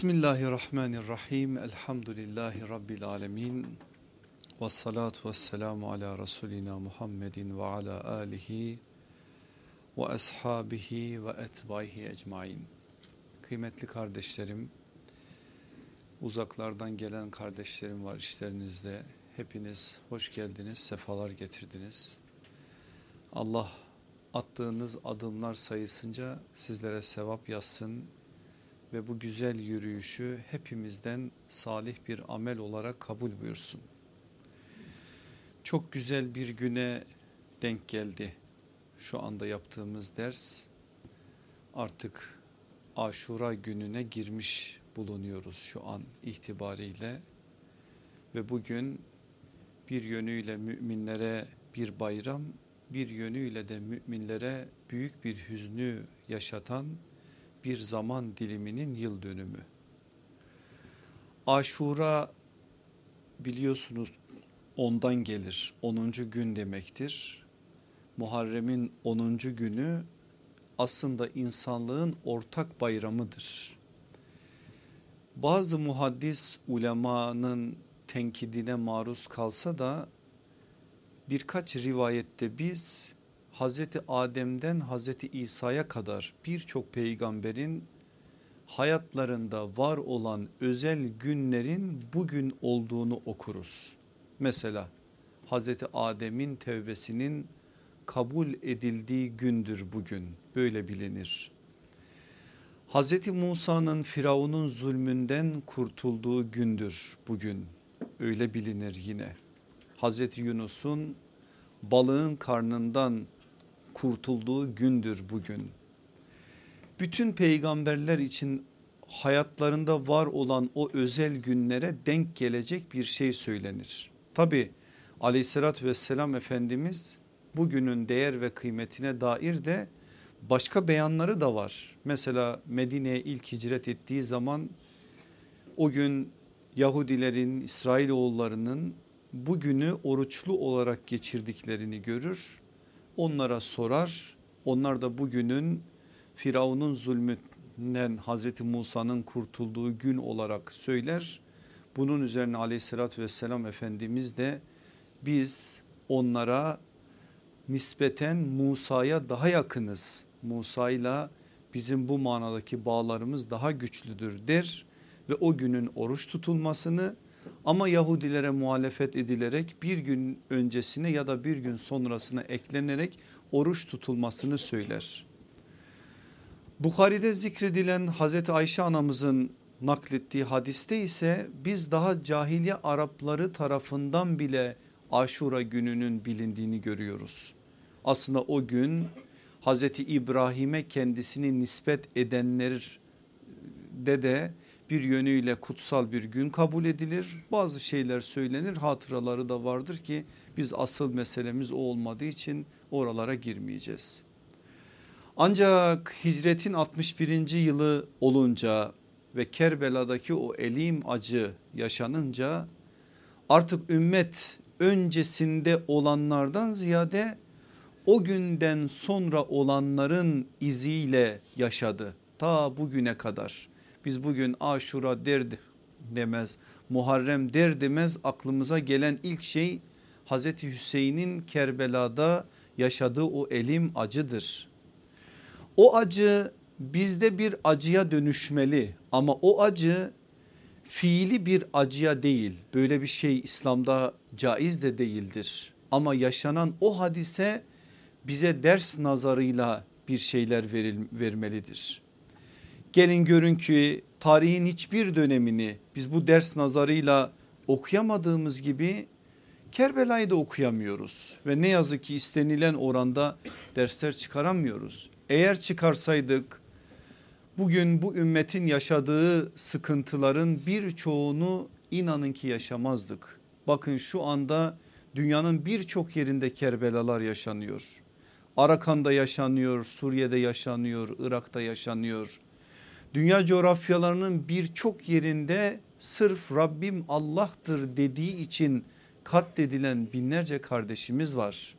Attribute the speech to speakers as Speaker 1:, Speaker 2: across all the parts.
Speaker 1: Bismillahirrahmanirrahim. Elhamdülillahi Rabbil alemin. Ve salatu ve selamu ala Resulina Muhammedin ve ala alihi ve ashabihi ve etbaihi ecmain. Kıymetli kardeşlerim, uzaklardan gelen kardeşlerim var işlerinizde. Hepiniz hoş geldiniz, sefalar getirdiniz. Allah attığınız adımlar sayısınca sizlere sevap yazsın ve bu güzel yürüyüşü hepimizden salih bir amel olarak kabul buyursun. Çok güzel bir güne denk geldi şu anda yaptığımız ders. Artık aşura gününe girmiş bulunuyoruz şu an itibariyle. Ve bugün bir yönüyle müminlere bir bayram, bir yönüyle de müminlere büyük bir hüznü yaşatan bir zaman diliminin yıl dönümü. Aşura biliyorsunuz ondan gelir. 10. gün demektir. Muharrem'in 10. günü aslında insanlığın ortak bayramıdır. Bazı muhaddis ulemanın tenkidine maruz kalsa da birkaç rivayette biz Hazreti Adem'den Hazreti İsa'ya kadar birçok peygamberin hayatlarında var olan özel günlerin bugün olduğunu okuruz. Mesela Hazreti Adem'in tevbesinin kabul edildiği gündür bugün böyle bilinir. Hazreti Musa'nın Firavun'un zulmünden kurtulduğu gündür bugün öyle bilinir yine. Hazreti Yunus'un balığın karnından kurtulduğu gündür bugün. Bütün peygamberler için hayatlarında var olan o özel günlere denk gelecek bir şey söylenir. Tabi aleyhissalatü vesselam Efendimiz bugünün değer ve kıymetine dair de başka beyanları da var. Mesela Medine'ye ilk hicret ettiği zaman o gün Yahudilerin İsrailoğullarının bugünü oruçlu olarak geçirdiklerini görür onlara sorar. Onlar da bugünün Firavun'un zulmünden Hazreti Musa'nın kurtulduğu gün olarak söyler. Bunun üzerine aleyhissalatü vesselam Efendimiz de biz onlara nispeten Musa'ya daha yakınız. Musa ile bizim bu manadaki bağlarımız daha güçlüdür der ve o günün oruç tutulmasını ama Yahudilere muhalefet edilerek bir gün öncesine ya da bir gün sonrasına eklenerek oruç tutulmasını söyler. Bukhari'de zikredilen Hazreti Ayşe anamızın naklettiği hadiste ise biz daha cahiliye Arapları tarafından bile aşura gününün bilindiğini görüyoruz. Aslında o gün Hazreti İbrahim'e kendisini nispet edenler de de bir yönüyle kutsal bir gün kabul edilir. Bazı şeyler söylenir hatıraları da vardır ki biz asıl meselemiz o olmadığı için oralara girmeyeceğiz. Ancak hicretin 61. yılı olunca ve Kerbela'daki o elim acı yaşanınca artık ümmet öncesinde olanlardan ziyade o günden sonra olanların iziyle yaşadı ta bugüne kadar. Biz bugün aşura der demez Muharrem der demez aklımıza gelen ilk şey Hazreti Hüseyin'in Kerbela'da yaşadığı o elim acıdır. O acı bizde bir acıya dönüşmeli ama o acı fiili bir acıya değil böyle bir şey İslam'da caiz de değildir. Ama yaşanan o hadise bize ders nazarıyla bir şeyler veril, vermelidir. Gelin görün ki tarihin hiçbir dönemini biz bu ders nazarıyla okuyamadığımız gibi Kerbela'yı da okuyamıyoruz ve ne yazık ki istenilen oranda dersler çıkaramıyoruz. Eğer çıkarsaydık bugün bu ümmetin yaşadığı sıkıntıların birçoğunu inanın ki yaşamazdık. Bakın şu anda dünyanın birçok yerinde Kerbelalar yaşanıyor. Arakan'da yaşanıyor, Suriye'de yaşanıyor, Irak'ta yaşanıyor. Dünya coğrafyalarının birçok yerinde sırf Rabbim Allah'tır dediği için katledilen binlerce kardeşimiz var.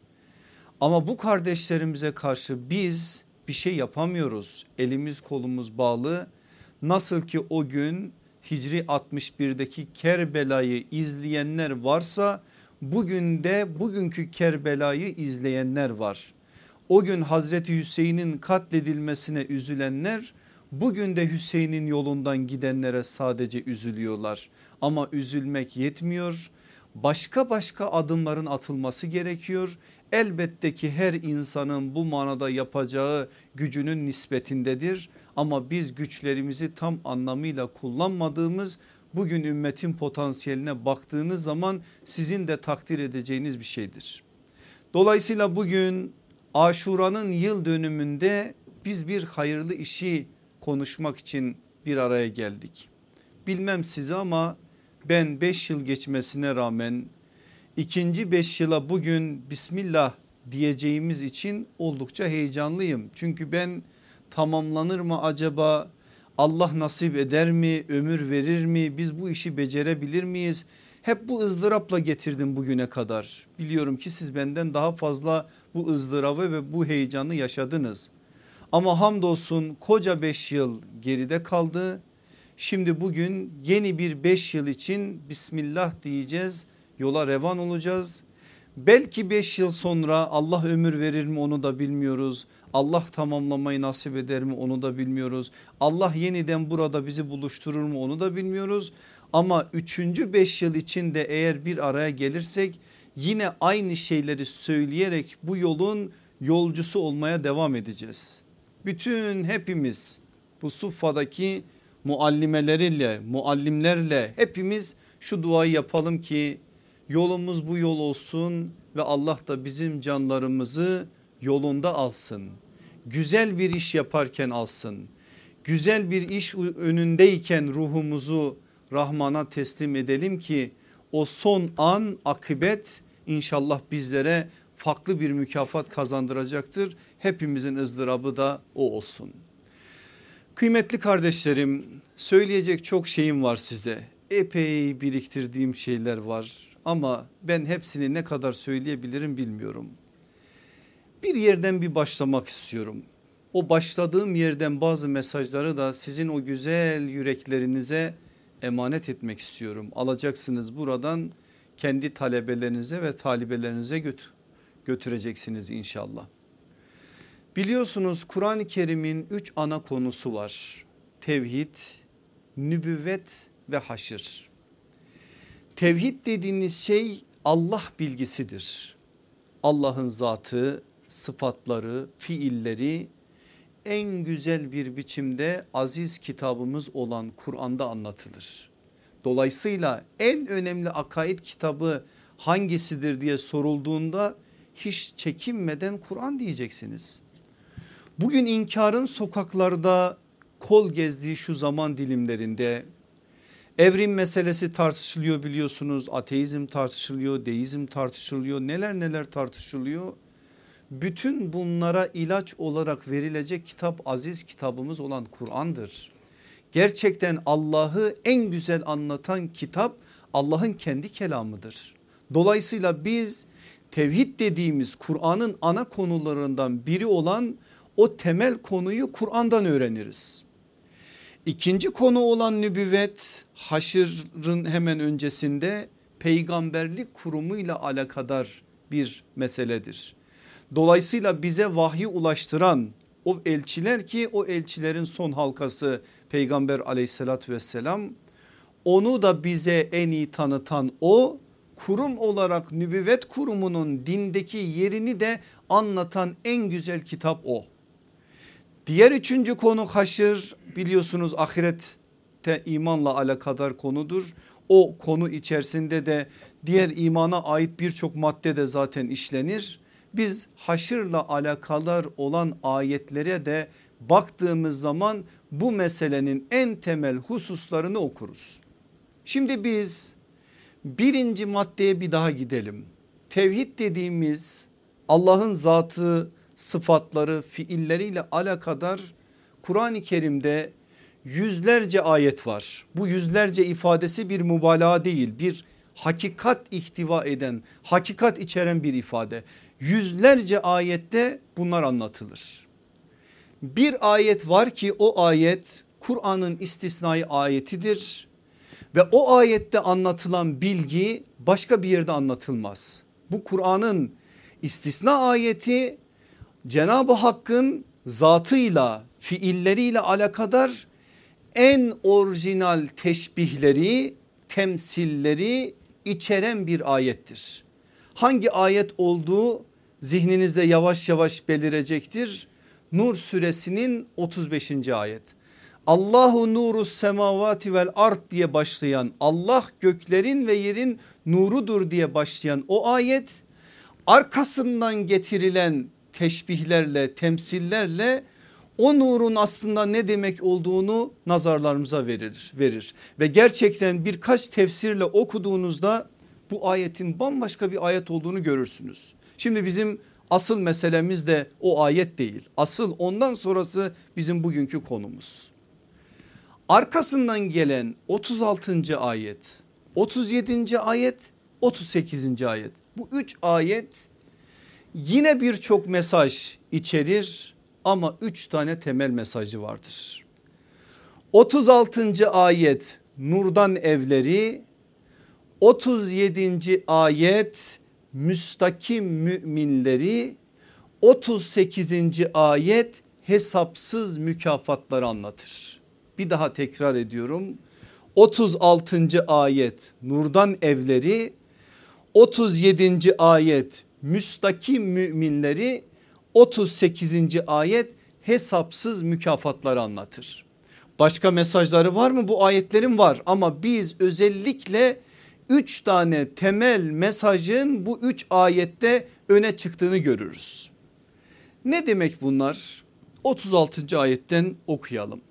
Speaker 1: Ama bu kardeşlerimize karşı biz bir şey yapamıyoruz. Elimiz kolumuz bağlı. Nasıl ki o gün Hicri 61'deki Kerbela'yı izleyenler varsa bugün de bugünkü Kerbela'yı izleyenler var. O gün Hazreti Hüseyin'in katledilmesine üzülenler bugün de Hüseyin'in yolundan gidenlere sadece üzülüyorlar. Ama üzülmek yetmiyor. Başka başka adımların atılması gerekiyor. Elbette ki her insanın bu manada yapacağı gücünün nispetindedir. Ama biz güçlerimizi tam anlamıyla kullanmadığımız bugün ümmetin potansiyeline baktığınız zaman sizin de takdir edeceğiniz bir şeydir. Dolayısıyla bugün Aşura'nın yıl dönümünde biz bir hayırlı işi konuşmak için bir araya geldik. Bilmem sizi ama ben 5 yıl geçmesine rağmen ikinci 5 yıla bugün Bismillah diyeceğimiz için oldukça heyecanlıyım. Çünkü ben tamamlanır mı acaba Allah nasip eder mi ömür verir mi biz bu işi becerebilir miyiz? Hep bu ızdırapla getirdim bugüne kadar. Biliyorum ki siz benden daha fazla bu ızdırabı ve bu heyecanı yaşadınız. Ama hamdolsun koca 5 yıl geride kaldı. Şimdi bugün yeni bir 5 yıl için Bismillah diyeceğiz yola revan olacağız. Belki 5 yıl sonra Allah ömür verir mi onu da bilmiyoruz. Allah tamamlamayı nasip eder mi onu da bilmiyoruz. Allah yeniden burada bizi buluşturur mu onu da bilmiyoruz. Ama 3. 5 yıl içinde eğer bir araya gelirsek yine aynı şeyleri söyleyerek bu yolun yolcusu olmaya devam edeceğiz. Bütün hepimiz bu Suffa'daki muallimeleriyle muallimlerle hepimiz şu duayı yapalım ki yolumuz bu yol olsun ve Allah da bizim canlarımızı yolunda alsın. Güzel bir iş yaparken alsın. Güzel bir iş önündeyken ruhumuzu Rahman'a teslim edelim ki o son an akıbet inşallah bizlere farklı bir mükafat kazandıracaktır. Hepimizin ızdırabı da o olsun. Kıymetli kardeşlerim söyleyecek çok şeyim var size. Epey biriktirdiğim şeyler var ama ben hepsini ne kadar söyleyebilirim bilmiyorum. Bir yerden bir başlamak istiyorum. O başladığım yerden bazı mesajları da sizin o güzel yüreklerinize emanet etmek istiyorum. Alacaksınız buradan kendi talebelerinize ve talibelerinize götür götüreceksiniz inşallah. Biliyorsunuz Kur'an-ı Kerim'in üç ana konusu var. Tevhid, nübüvvet ve haşır. Tevhid dediğiniz şey Allah bilgisidir. Allah'ın zatı, sıfatları, fiilleri en güzel bir biçimde aziz kitabımız olan Kur'an'da anlatılır. Dolayısıyla en önemli akaid kitabı hangisidir diye sorulduğunda hiç çekinmeden Kur'an diyeceksiniz. Bugün inkarın sokaklarda kol gezdiği şu zaman dilimlerinde evrim meselesi tartışılıyor biliyorsunuz ateizm tartışılıyor deizm tartışılıyor neler neler tartışılıyor. Bütün bunlara ilaç olarak verilecek kitap aziz kitabımız olan Kur'an'dır. Gerçekten Allah'ı en güzel anlatan kitap Allah'ın kendi kelamıdır. Dolayısıyla biz tevhid dediğimiz Kur'an'ın ana konularından biri olan o temel konuyu Kur'an'dan öğreniriz. İkinci konu olan nübüvvet haşırın hemen öncesinde peygamberlik kurumuyla alakadar bir meseledir. Dolayısıyla bize vahyi ulaştıran o elçiler ki o elçilerin son halkası peygamber aleyhissalatü vesselam onu da bize en iyi tanıtan o kurum olarak nübüvvet kurumunun dindeki yerini de anlatan en güzel kitap o. Diğer üçüncü konu haşır biliyorsunuz ahirette imanla alakadar konudur. O konu içerisinde de diğer imana ait birçok madde de zaten işlenir. Biz haşırla alakalar olan ayetlere de baktığımız zaman bu meselenin en temel hususlarını okuruz. Şimdi biz birinci maddeye bir daha gidelim. Tevhid dediğimiz Allah'ın zatı sıfatları fiilleriyle alakadar Kur'an-ı Kerim'de yüzlerce ayet var. Bu yüzlerce ifadesi bir mübalağa değil bir hakikat ihtiva eden hakikat içeren bir ifade. Yüzlerce ayette bunlar anlatılır. Bir ayet var ki o ayet Kur'an'ın istisnai ayetidir ve o ayette anlatılan bilgi başka bir yerde anlatılmaz. Bu Kur'an'ın istisna ayeti Cenab-ı Hakk'ın zatıyla fiilleriyle alakadar en orijinal teşbihleri temsilleri içeren bir ayettir. Hangi ayet olduğu zihninizde yavaş yavaş belirecektir. Nur suresinin 35. ayet. Allahu nuru semavati vel art diye başlayan Allah göklerin ve yerin nurudur diye başlayan o ayet arkasından getirilen teşbihlerle temsillerle o nurun aslında ne demek olduğunu nazarlarımıza verir. verir. Ve gerçekten birkaç tefsirle okuduğunuzda bu ayetin bambaşka bir ayet olduğunu görürsünüz. Şimdi bizim asıl meselemiz de o ayet değil. Asıl ondan sonrası bizim bugünkü konumuz. Arkasından gelen 36. ayet, 37. ayet, 38. ayet. Bu üç ayet yine birçok mesaj içerir ama üç tane temel mesajı vardır. 36. ayet nurdan evleri 37. ayet müstakim müminleri 38. ayet hesapsız mükafatları anlatır. Bir daha tekrar ediyorum. 36. ayet nurdan evleri 37. ayet müstakim müminleri 38. ayet hesapsız mükafatları anlatır. Başka mesajları var mı? Bu ayetlerin var ama biz özellikle üç tane temel mesajın bu üç ayette öne çıktığını görürüz. Ne demek bunlar? 36. ayetten okuyalım.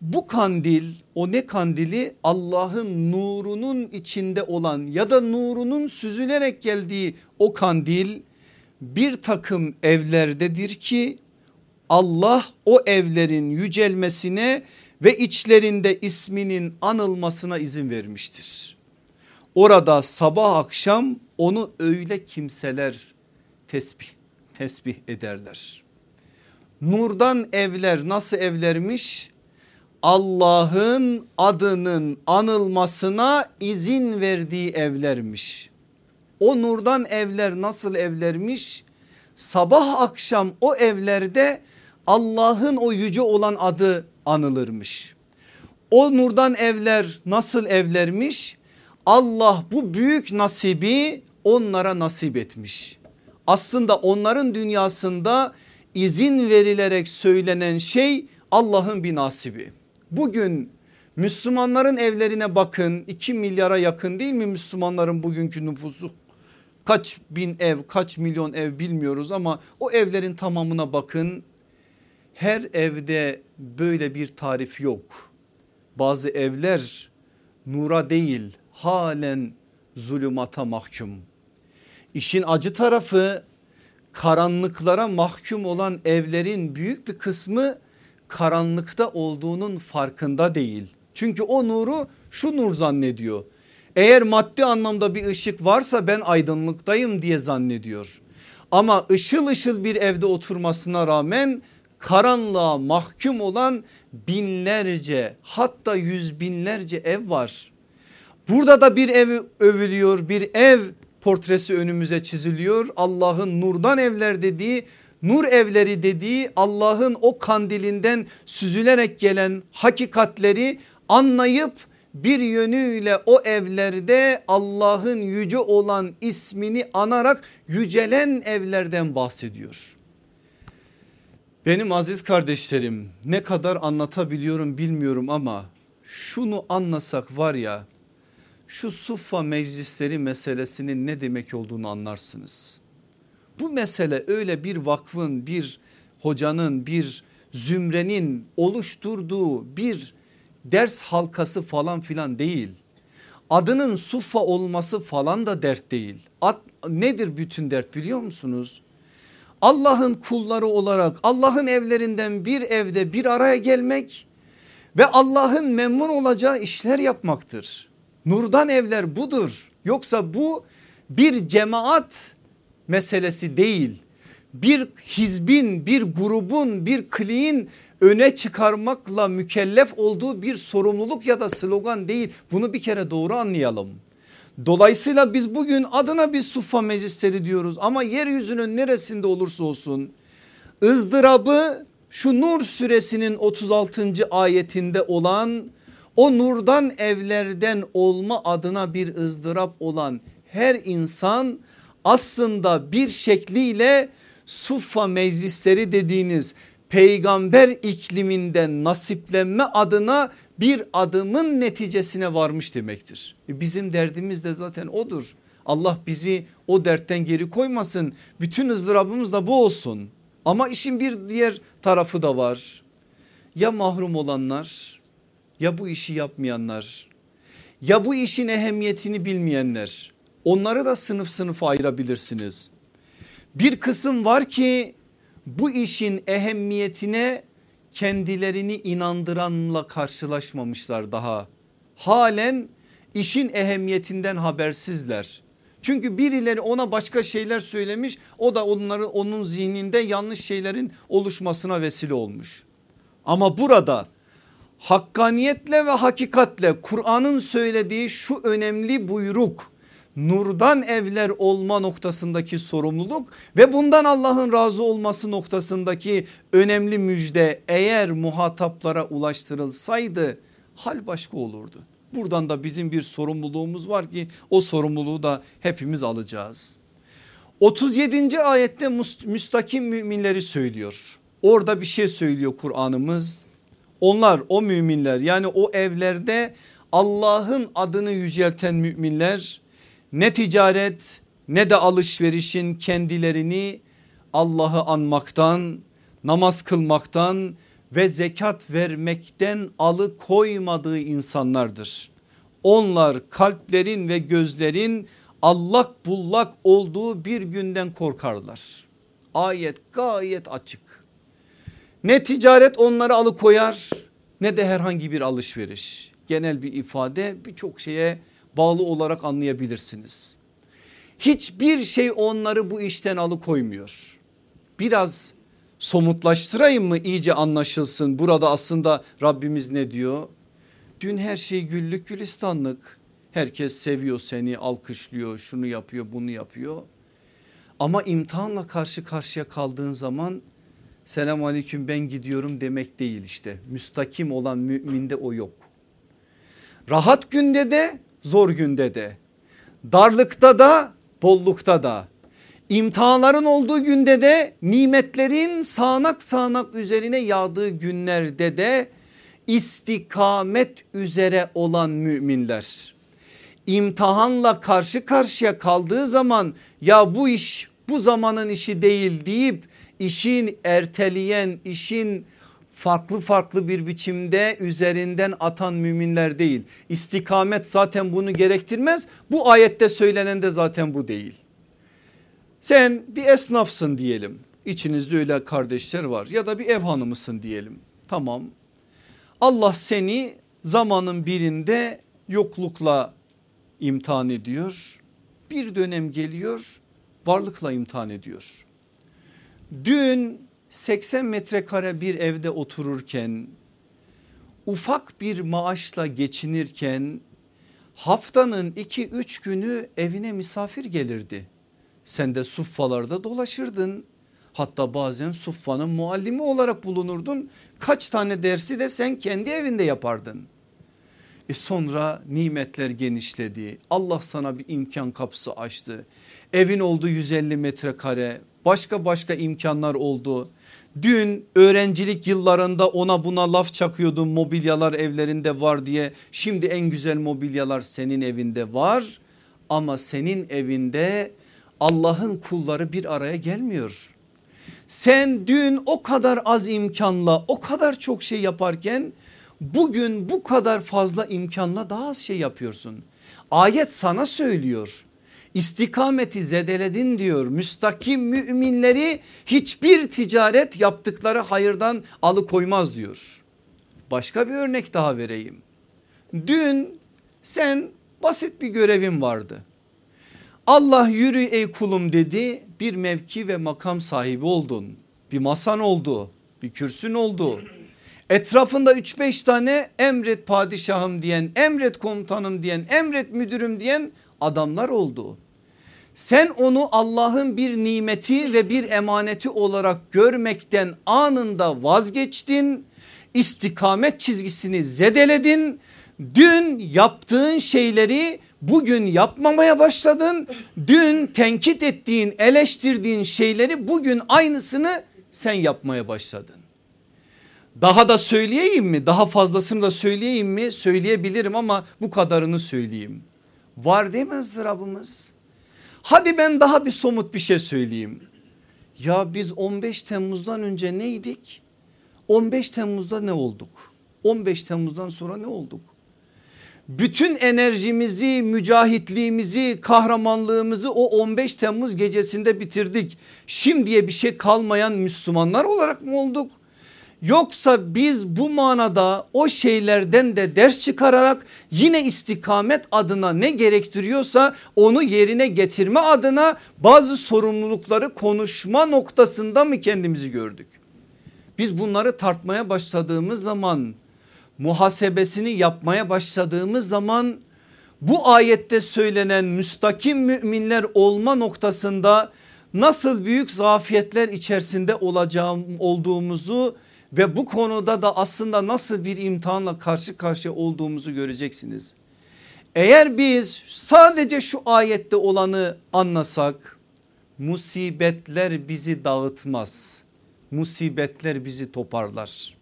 Speaker 1: Bu kandil o ne kandili Allah'ın nurunun içinde olan ya da nurunun süzülerek geldiği o kandil bir takım evlerdedir ki Allah o evlerin yücelmesine ve içlerinde isminin anılmasına izin vermiştir. Orada sabah akşam onu öyle kimseler tesbih tesbih ederler. Nurdan evler nasıl evlermiş? Allah'ın adının anılmasına izin verdiği evlermiş. O nurdan evler nasıl evlermiş? Sabah akşam o evlerde Allah'ın o yüce olan adı anılırmış. O nurdan evler nasıl evlermiş? Allah bu büyük nasibi onlara nasip etmiş. Aslında onların dünyasında izin verilerek söylenen şey Allah'ın bir nasibi. Bugün Müslümanların evlerine bakın 2 milyara yakın değil mi Müslümanların bugünkü nüfusu? Kaç bin ev kaç milyon ev bilmiyoruz ama o evlerin tamamına bakın. Her evde böyle bir tarif yok. Bazı evler nura değil halen zulümata mahkum. İşin acı tarafı karanlıklara mahkum olan evlerin büyük bir kısmı karanlıkta olduğunun farkında değil. Çünkü o nuru şu nur zannediyor. Eğer maddi anlamda bir ışık varsa ben aydınlıktayım diye zannediyor. Ama ışıl ışıl bir evde oturmasına rağmen karanlığa mahkum olan binlerce hatta yüz binlerce ev var. Burada da bir ev övülüyor bir ev portresi önümüze çiziliyor. Allah'ın nurdan evler dediği nur evleri dediği Allah'ın o kandilinden süzülerek gelen hakikatleri anlayıp bir yönüyle o evlerde Allah'ın yüce olan ismini anarak yücelen evlerden bahsediyor. Benim aziz kardeşlerim ne kadar anlatabiliyorum bilmiyorum ama şunu anlasak var ya şu suffa meclisleri meselesinin ne demek olduğunu anlarsınız. Bu mesele öyle bir vakfın bir hocanın bir zümrenin oluşturduğu bir ders halkası falan filan değil. Adının suffa olması falan da dert değil. Ad, nedir bütün dert biliyor musunuz? Allah'ın kulları olarak Allah'ın evlerinden bir evde bir araya gelmek ve Allah'ın memnun olacağı işler yapmaktır. Nurdan evler budur. Yoksa bu bir cemaat meselesi değil. bir hizbin, bir grubun, bir kliğin öne çıkarmakla mükellef olduğu bir sorumluluk ya da slogan değil. Bunu bir kere doğru anlayalım. Dolayısıyla biz bugün adına bir suffa meclisleri diyoruz ama yeryüzünün neresinde olursa olsun ızdırabı şu Nur suresinin 36. ayetinde olan o nurdan evlerden olma adına bir ızdırap olan her insan aslında bir şekliyle suffa meclisleri dediğiniz peygamber ikliminden nasiplenme adına bir adımın neticesine varmış demektir. E, bizim derdimiz de zaten odur. Allah bizi o dertten geri koymasın. Bütün ızdırabımız da bu olsun. Ama işin bir diğer tarafı da var. Ya mahrum olanlar ya bu işi yapmayanlar ya bu işin ehemmiyetini bilmeyenler onları da sınıf sınıf ayırabilirsiniz. Bir kısım var ki bu işin ehemmiyetine kendilerini inandıranla karşılaşmamışlar daha. Halen işin ehemmiyetinden habersizler. Çünkü birileri ona başka şeyler söylemiş o da onları onun zihninde yanlış şeylerin oluşmasına vesile olmuş. Ama burada hakkaniyetle ve hakikatle Kur'an'ın söylediği şu önemli buyruk nurdan evler olma noktasındaki sorumluluk ve bundan Allah'ın razı olması noktasındaki önemli müjde eğer muhataplara ulaştırılsaydı hal başka olurdu. Buradan da bizim bir sorumluluğumuz var ki o sorumluluğu da hepimiz alacağız. 37. ayette müstakim müminleri söylüyor. Orada bir şey söylüyor Kur'an'ımız. Onlar o müminler yani o evlerde Allah'ın adını yücelten müminler ne ticaret ne de alışverişin kendilerini Allah'ı anmaktan, namaz kılmaktan ve zekat vermekten alıkoymadığı insanlardır. Onlar kalplerin ve gözlerin allak bullak olduğu bir günden korkarlar. Ayet gayet açık. Ne ticaret onları alıkoyar ne de herhangi bir alışveriş. Genel bir ifade birçok şeye bağlı olarak anlayabilirsiniz. Hiçbir şey onları bu işten alıkoymuyor. Biraz somutlaştırayım mı iyice anlaşılsın. Burada aslında Rabbimiz ne diyor? Dün her şey güllük gülistanlık. Herkes seviyor seni alkışlıyor şunu yapıyor bunu yapıyor. Ama imtihanla karşı karşıya kaldığın zaman selam aleyküm ben gidiyorum demek değil işte. Müstakim olan müminde o yok. Rahat günde de zor günde de. Darlıkta da bollukta da. İmtihanların olduğu günde de nimetlerin sağanak sağanak üzerine yağdığı günlerde de istikamet üzere olan müminler. İmtihanla karşı karşıya kaldığı zaman ya bu iş bu zamanın işi değil deyip işin erteleyen işin farklı farklı bir biçimde üzerinden atan müminler değil. İstikamet zaten bunu gerektirmez. Bu ayette söylenen de zaten bu değil. Sen bir esnafsın diyelim. İçinizde öyle kardeşler var ya da bir ev hanımısın diyelim. Tamam. Allah seni zamanın birinde yoklukla imtihan ediyor. Bir dönem geliyor varlıkla imtihan ediyor. Dün 80 metrekare bir evde otururken ufak bir maaşla geçinirken haftanın 2-3 günü evine misafir gelirdi. Sen de suffalarda dolaşırdın. Hatta bazen suffanın muallimi olarak bulunurdun. Kaç tane dersi de sen kendi evinde yapardın. E sonra nimetler genişledi. Allah sana bir imkan kapısı açtı. Evin oldu 150 metrekare. Başka başka imkanlar oldu. Dün öğrencilik yıllarında ona buna laf çakıyordun mobilyalar evlerinde var diye. Şimdi en güzel mobilyalar senin evinde var. Ama senin evinde Allah'ın kulları bir araya gelmiyor. Sen dün o kadar az imkanla o kadar çok şey yaparken bugün bu kadar fazla imkanla daha az şey yapıyorsun. Ayet sana söylüyor istikameti zedeledin diyor. Müstakim müminleri hiçbir ticaret yaptıkları hayırdan alıkoymaz diyor. Başka bir örnek daha vereyim. Dün sen basit bir görevin vardı. Allah yürü ey kulum dedi bir mevki ve makam sahibi oldun. Bir masan oldu bir kürsün oldu. Etrafında 3-5 tane emret padişahım diyen emret komutanım diyen emret müdürüm diyen adamlar oldu. Sen onu Allah'ın bir nimeti ve bir emaneti olarak görmekten anında vazgeçtin. İstikamet çizgisini zedeledin. Dün yaptığın şeyleri bugün yapmamaya başladın. Dün tenkit ettiğin eleştirdiğin şeyleri bugün aynısını sen yapmaya başladın. Daha da söyleyeyim mi? Daha fazlasını da söyleyeyim mi? Söyleyebilirim ama bu kadarını söyleyeyim. Var demezdir Rabbimiz. Hadi ben daha bir somut bir şey söyleyeyim. Ya biz 15 Temmuz'dan önce neydik? 15 Temmuz'da ne olduk? 15 Temmuz'dan sonra ne olduk? Bütün enerjimizi, mücahitliğimizi, kahramanlığımızı o 15 Temmuz gecesinde bitirdik. Şimdiye bir şey kalmayan Müslümanlar olarak mı olduk? Yoksa biz bu manada o şeylerden de ders çıkararak yine istikamet adına ne gerektiriyorsa onu yerine getirme adına bazı sorumlulukları konuşma noktasında mı kendimizi gördük? Biz bunları tartmaya başladığımız zaman muhasebesini yapmaya başladığımız zaman bu ayette söylenen müstakim müminler olma noktasında nasıl büyük zafiyetler içerisinde olacağım olduğumuzu ve bu konuda da aslında nasıl bir imtihanla karşı karşıya olduğumuzu göreceksiniz. Eğer biz sadece şu ayette olanı anlasak musibetler bizi dağıtmaz. Musibetler bizi toparlar.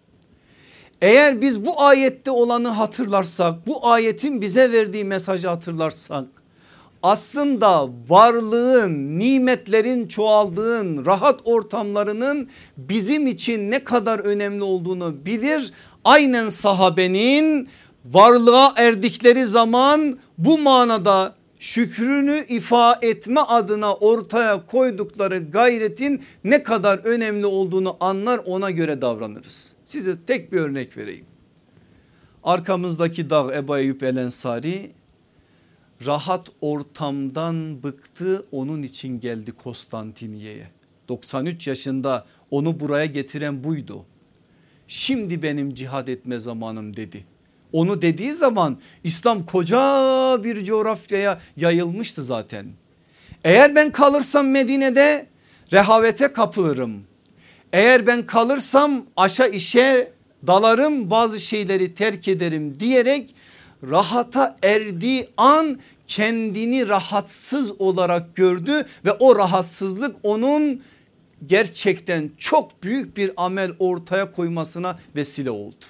Speaker 1: Eğer biz bu ayette olanı hatırlarsak bu ayetin bize verdiği mesajı hatırlarsak aslında varlığın nimetlerin çoğaldığın rahat ortamlarının bizim için ne kadar önemli olduğunu bilir. Aynen sahabenin varlığa erdikleri zaman bu manada şükrünü ifa etme adına ortaya koydukları gayretin ne kadar önemli olduğunu anlar ona göre davranırız. Size tek bir örnek vereyim. Arkamızdaki dağ Ebu Eyyub El Ensari rahat ortamdan bıktı onun için geldi Konstantiniye'ye. 93 yaşında onu buraya getiren buydu. Şimdi benim cihad etme zamanım dedi. Onu dediği zaman İslam koca bir coğrafyaya yayılmıştı zaten. Eğer ben kalırsam Medine'de rehavete kapılırım. Eğer ben kalırsam aşa işe dalarım bazı şeyleri terk ederim diyerek rahata erdiği an kendini rahatsız olarak gördü ve o rahatsızlık onun gerçekten çok büyük bir amel ortaya koymasına vesile oldu.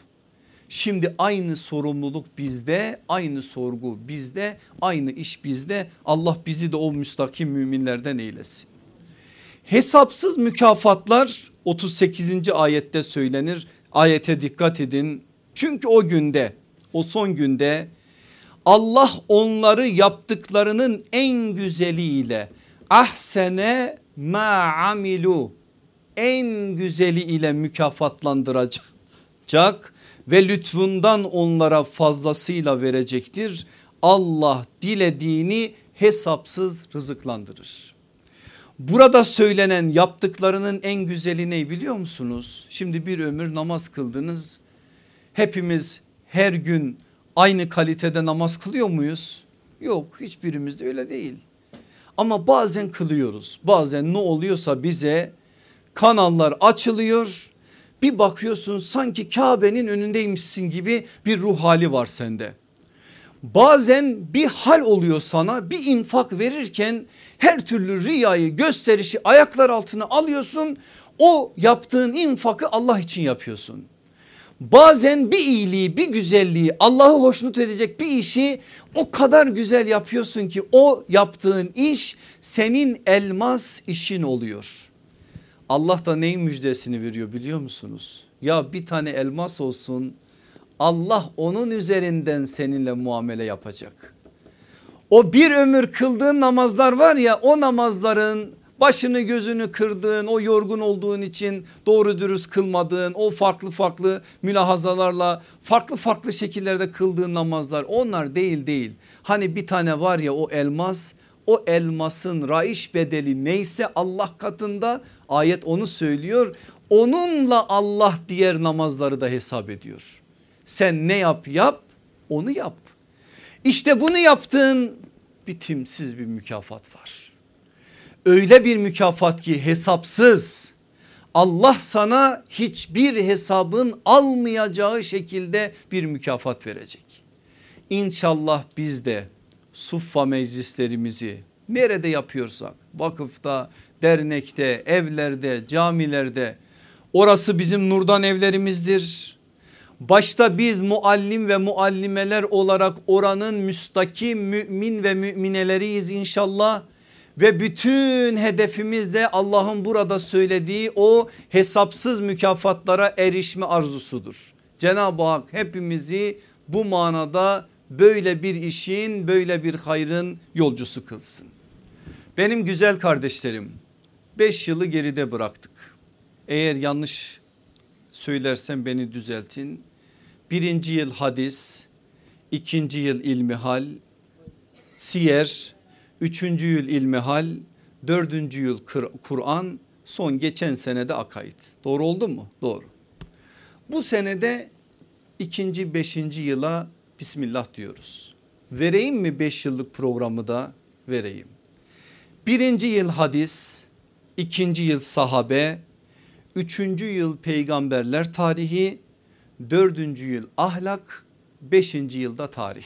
Speaker 1: Şimdi aynı sorumluluk bizde, aynı sorgu bizde, aynı iş bizde. Allah bizi de o müstakim müminlerden eylesin. Hesapsız mükafatlar 38. ayette söylenir. Ayete dikkat edin. Çünkü o günde, o son günde Allah onları yaptıklarının en güzeliyle ahsene ma amilu en güzeli ile mükafatlandıracak ve lütfundan onlara fazlasıyla verecektir. Allah dilediğini hesapsız rızıklandırır. Burada söylenen yaptıklarının en güzeli ne biliyor musunuz? Şimdi bir ömür namaz kıldınız. Hepimiz her gün aynı kalitede namaz kılıyor muyuz? Yok hiçbirimiz de öyle değil. Ama bazen kılıyoruz. Bazen ne oluyorsa bize kanallar açılıyor. Bir bakıyorsun sanki Kabe'nin önündeymişsin gibi bir ruh hali var sende. Bazen bir hal oluyor sana bir infak verirken her türlü riyayı gösterişi ayaklar altına alıyorsun. O yaptığın infakı Allah için yapıyorsun. Bazen bir iyiliği bir güzelliği Allah'ı hoşnut edecek bir işi o kadar güzel yapıyorsun ki o yaptığın iş senin elmas işin oluyor. Allah da neyin müjdesini veriyor biliyor musunuz? Ya bir tane elmas olsun Allah onun üzerinden seninle muamele yapacak. O bir ömür kıldığın namazlar var ya o namazların başını gözünü kırdığın o yorgun olduğun için doğru dürüst kılmadığın o farklı farklı mülahazalarla farklı farklı şekillerde kıldığın namazlar onlar değil değil. Hani bir tane var ya o elmas o elmasın raiş bedeli neyse Allah katında ayet onu söylüyor. Onunla Allah diğer namazları da hesap ediyor. Sen ne yap yap onu yap. İşte bunu yaptığın bitimsiz bir mükafat var. Öyle bir mükafat ki hesapsız Allah sana hiçbir hesabın almayacağı şekilde bir mükafat verecek. İnşallah biz de suffa meclislerimizi nerede yapıyorsak vakıfta, dernekte, evlerde, camilerde orası bizim nurdan evlerimizdir. Başta biz muallim ve muallimeler olarak oranın müstakim mümin ve mümineleriyiz inşallah ve bütün hedefimiz de Allah'ın burada söylediği o hesapsız mükafatlara erişme arzusudur. Cenab-ı Hak hepimizi bu manada böyle bir işin böyle bir hayrın yolcusu kılsın. Benim güzel kardeşlerim 5 yılı geride bıraktık. Eğer yanlış söylersem beni düzeltin. Birinci yıl hadis, ikinci yıl ilmihal, siyer, üçüncü yıl ilmihal, dördüncü yıl Kur'an, son geçen senede akaid. Doğru oldu mu? Doğru. Bu senede ikinci beşinci yıla Bismillah diyoruz. Vereyim mi beş yıllık programı da vereyim. Birinci yıl hadis, ikinci yıl sahabe, üçüncü yıl peygamberler tarihi, dördüncü yıl ahlak, beşinci yılda tarih.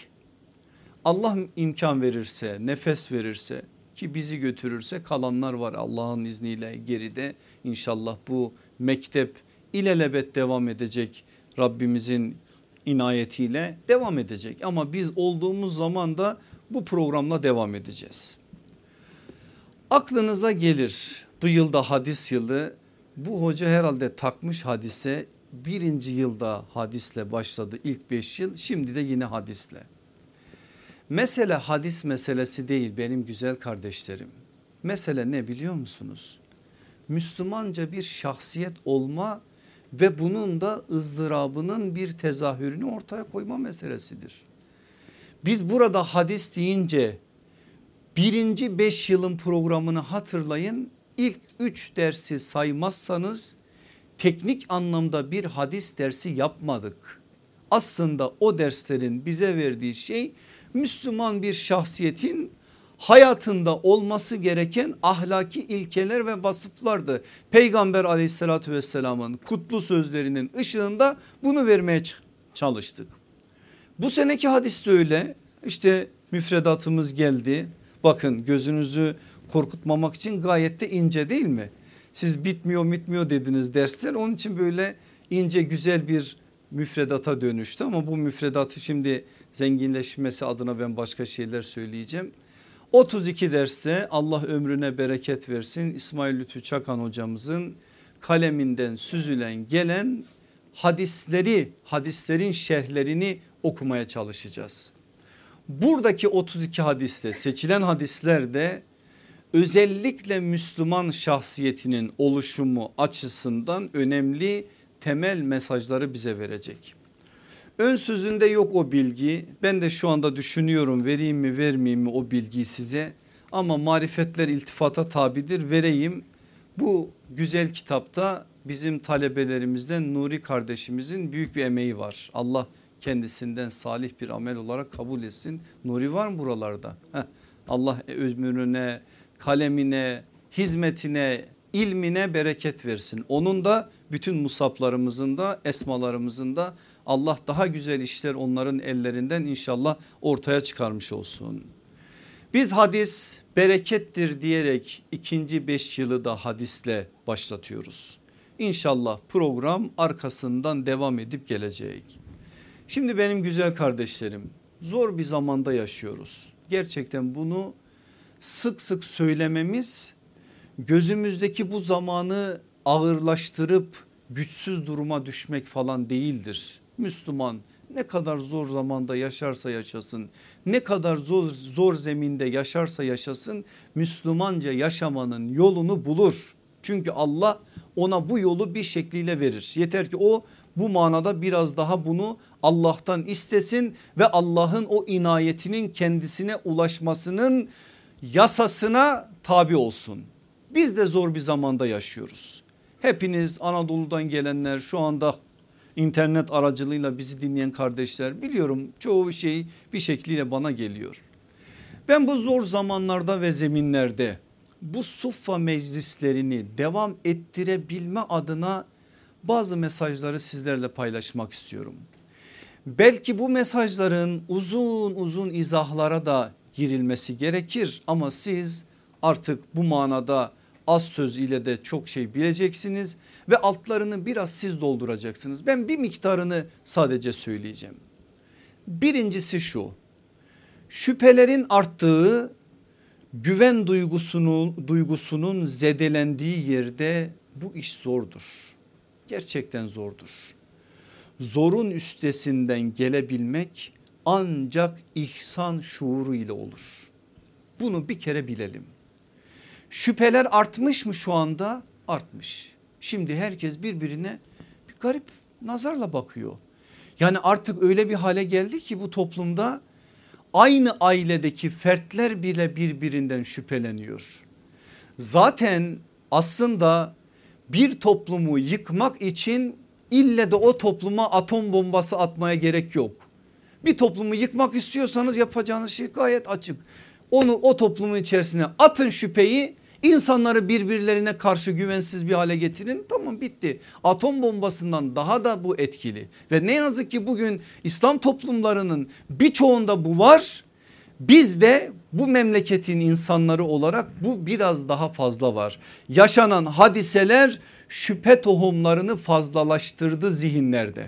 Speaker 1: Allah imkan verirse nefes verirse ki bizi götürürse kalanlar var Allah'ın izniyle geride. İnşallah bu mektep ilelebet devam edecek. Rabbimizin inayetiyle devam edecek. Ama biz olduğumuz zaman da bu programla devam edeceğiz. Aklınıza gelir bu yılda hadis yılı. Bu hoca herhalde takmış hadise. Birinci yılda hadisle başladı ilk beş yıl. Şimdi de yine hadisle. Mesele hadis meselesi değil benim güzel kardeşlerim. Mesele ne biliyor musunuz? Müslümanca bir şahsiyet olma ve bunun da ızdırabının bir tezahürünü ortaya koyma meselesidir. Biz burada hadis deyince birinci beş yılın programını hatırlayın. İlk üç dersi saymazsanız teknik anlamda bir hadis dersi yapmadık. Aslında o derslerin bize verdiği şey Müslüman bir şahsiyetin hayatında olması gereken ahlaki ilkeler ve vasıflardı. Peygamber aleyhissalatü vesselamın kutlu sözlerinin ışığında bunu vermeye çalıştık. Bu seneki hadis de öyle işte müfredatımız geldi bakın gözünüzü korkutmamak için gayet de ince değil mi? Siz bitmiyor bitmiyor dediniz dersler onun için böyle ince güzel bir müfredata dönüştü ama bu müfredatı şimdi zenginleşmesi adına ben başka şeyler söyleyeceğim. 32 derste Allah ömrüne bereket versin İsmail Lütfü Çakan hocamızın kaleminden süzülen gelen hadisleri hadislerin şerhlerini okumaya çalışacağız. Buradaki 32 hadiste seçilen hadislerde özellikle Müslüman şahsiyetinin oluşumu açısından önemli temel mesajları bize verecek. Ön sözünde yok o bilgi. Ben de şu anda düşünüyorum vereyim mi vermeyeyim mi o bilgiyi size. Ama marifetler iltifata tabidir vereyim. Bu güzel kitapta bizim talebelerimizden Nuri kardeşimizin büyük bir emeği var. Allah kendisinden salih bir amel olarak kabul etsin. Nuri var mı buralarda? Heh. Allah ömrüne, kalemine, hizmetine, ilmine bereket versin. Onun da bütün musaplarımızın da esmalarımızın da Allah daha güzel işler onların ellerinden inşallah ortaya çıkarmış olsun. Biz hadis berekettir diyerek ikinci beş yılı da hadisle başlatıyoruz. İnşallah program arkasından devam edip gelecek. Şimdi benim güzel kardeşlerim zor bir zamanda yaşıyoruz. Gerçekten bunu sık sık söylememiz gözümüzdeki bu zamanı ağırlaştırıp güçsüz duruma düşmek falan değildir. Müslüman ne kadar zor zamanda yaşarsa yaşasın ne kadar zor, zor zeminde yaşarsa yaşasın Müslümanca yaşamanın yolunu bulur. Çünkü Allah ona bu yolu bir şekliyle verir. Yeter ki o bu manada biraz daha bunu Allah'tan istesin ve Allah'ın o inayetinin kendisine ulaşmasının yasasına tabi olsun. Biz de zor bir zamanda yaşıyoruz. Hepiniz Anadolu'dan gelenler şu anda internet aracılığıyla bizi dinleyen kardeşler biliyorum çoğu şey bir şekliyle bana geliyor. Ben bu zor zamanlarda ve zeminlerde bu suffa meclislerini devam ettirebilme adına bazı mesajları sizlerle paylaşmak istiyorum. Belki bu mesajların uzun uzun izahlara da girilmesi gerekir ama siz artık bu manada az söz ile de çok şey bileceksiniz ve altlarını biraz siz dolduracaksınız. Ben bir miktarını sadece söyleyeceğim. Birincisi şu şüphelerin arttığı güven duygusunun, duygusunun zedelendiği yerde bu iş zordur. Gerçekten zordur. Zorun üstesinden gelebilmek ancak ihsan şuuru ile olur. Bunu bir kere bilelim. Şüpheler artmış mı şu anda? Artmış. Şimdi herkes birbirine bir garip nazarla bakıyor. Yani artık öyle bir hale geldi ki bu toplumda aynı ailedeki fertler bile birbirinden şüpheleniyor. Zaten aslında bir toplumu yıkmak için ille de o topluma atom bombası atmaya gerek yok. Bir toplumu yıkmak istiyorsanız yapacağınız şey gayet açık. Onu o toplumun içerisine atın şüpheyi İnsanları birbirlerine karşı güvensiz bir hale getirin tamam bitti. Atom bombasından daha da bu etkili ve ne yazık ki bugün İslam toplumlarının birçoğunda bu var. Biz de bu memleketin insanları olarak bu biraz daha fazla var. Yaşanan hadiseler şüphe tohumlarını fazlalaştırdı zihinlerde.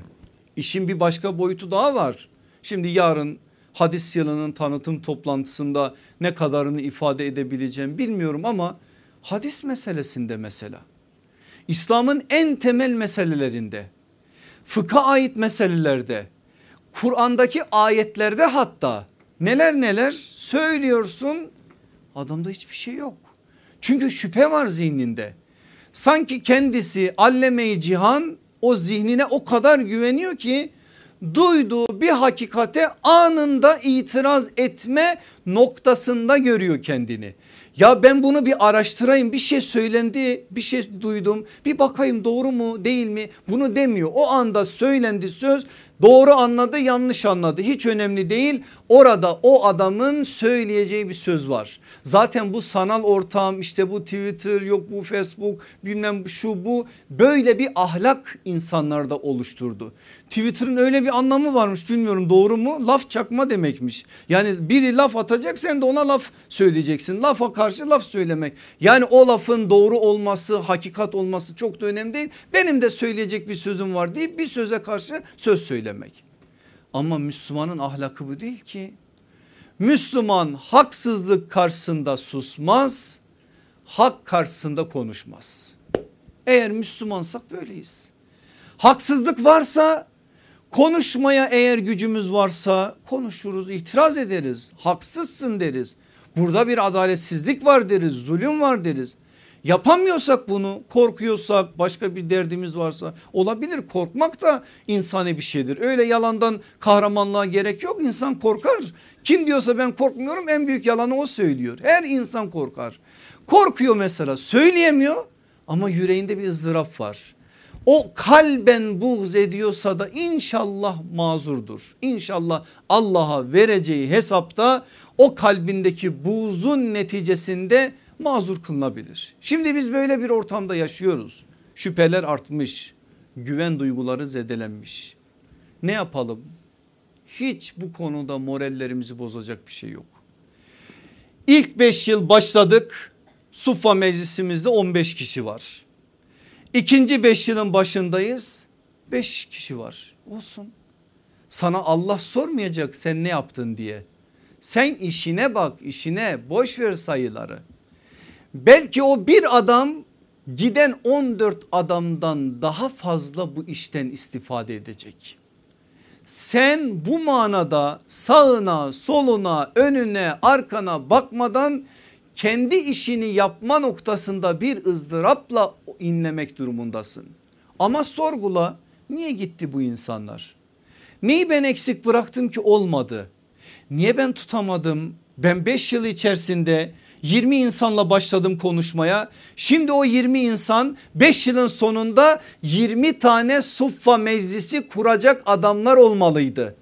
Speaker 1: İşin bir başka boyutu daha var. Şimdi yarın hadis yılının tanıtım toplantısında ne kadarını ifade edebileceğim bilmiyorum ama hadis meselesinde mesela İslam'ın en temel meselelerinde fıkha ait meselelerde Kur'an'daki ayetlerde hatta neler neler söylüyorsun adamda hiçbir şey yok. Çünkü şüphe var zihninde. Sanki kendisi alleme cihan o zihnine o kadar güveniyor ki duyduğu bir hakikate anında itiraz etme noktasında görüyor kendini. Ya ben bunu bir araştırayım bir şey söylendi bir şey duydum bir bakayım doğru mu değil mi bunu demiyor. O anda söylendi söz doğru anladı yanlış anladı hiç önemli değil. Orada o adamın söyleyeceği bir söz var. Zaten bu sanal ortam işte bu Twitter yok bu Facebook bilmem şu bu böyle bir ahlak insanlarda oluşturdu. Twitter'ın öyle bir anlamı varmış bilmiyorum doğru mu laf çakma demekmiş. Yani biri laf atacak sen de ona laf söyleyeceksin lafa karşı laf söylemek. Yani o lafın doğru olması hakikat olması çok da önemli değil. Benim de söyleyecek bir sözüm var deyip bir söze karşı söz söylemek. Ama Müslümanın ahlakı bu değil ki. Müslüman haksızlık karşısında susmaz, hak karşısında konuşmaz. Eğer Müslümansak böyleyiz. Haksızlık varsa konuşmaya eğer gücümüz varsa konuşuruz, itiraz ederiz, haksızsın deriz. Burada bir adaletsizlik var deriz, zulüm var deriz. Yapamıyorsak bunu korkuyorsak başka bir derdimiz varsa olabilir korkmak da insani bir şeydir. Öyle yalandan kahramanlığa gerek yok insan korkar. Kim diyorsa ben korkmuyorum en büyük yalanı o söylüyor. Her insan korkar. Korkuyor mesela söyleyemiyor ama yüreğinde bir ızdırap var. O kalben buğz ediyorsa da inşallah mazurdur. İnşallah Allah'a vereceği hesapta o kalbindeki buğzun neticesinde mazur kılınabilir. Şimdi biz böyle bir ortamda yaşıyoruz. Şüpheler artmış, güven duyguları zedelenmiş. Ne yapalım? Hiç bu konuda morallerimizi bozacak bir şey yok. İlk 5 yıl başladık. Suffa meclisimizde 15 kişi var. İkinci 5 yılın başındayız. 5 kişi var. Olsun. Sana Allah sormayacak sen ne yaptın diye. Sen işine bak işine boş ver sayıları. Belki o bir adam giden 14 adamdan daha fazla bu işten istifade edecek. Sen bu manada sağına soluna önüne arkana bakmadan kendi işini yapma noktasında bir ızdırapla inlemek durumundasın. Ama sorgula niye gitti bu insanlar? Neyi ben eksik bıraktım ki olmadı? Niye ben tutamadım? Ben 5 yıl içerisinde 20 insanla başladım konuşmaya. Şimdi o 20 insan 5 yılın sonunda 20 tane suffa meclisi kuracak adamlar olmalıydı.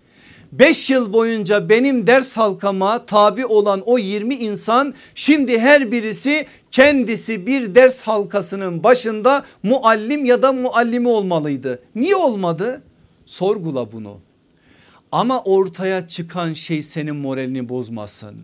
Speaker 1: 5 yıl boyunca benim ders halkama tabi olan o 20 insan şimdi her birisi kendisi bir ders halkasının başında muallim ya da muallimi olmalıydı. Niye olmadı? Sorgula bunu. Ama ortaya çıkan şey senin moralini bozmasın.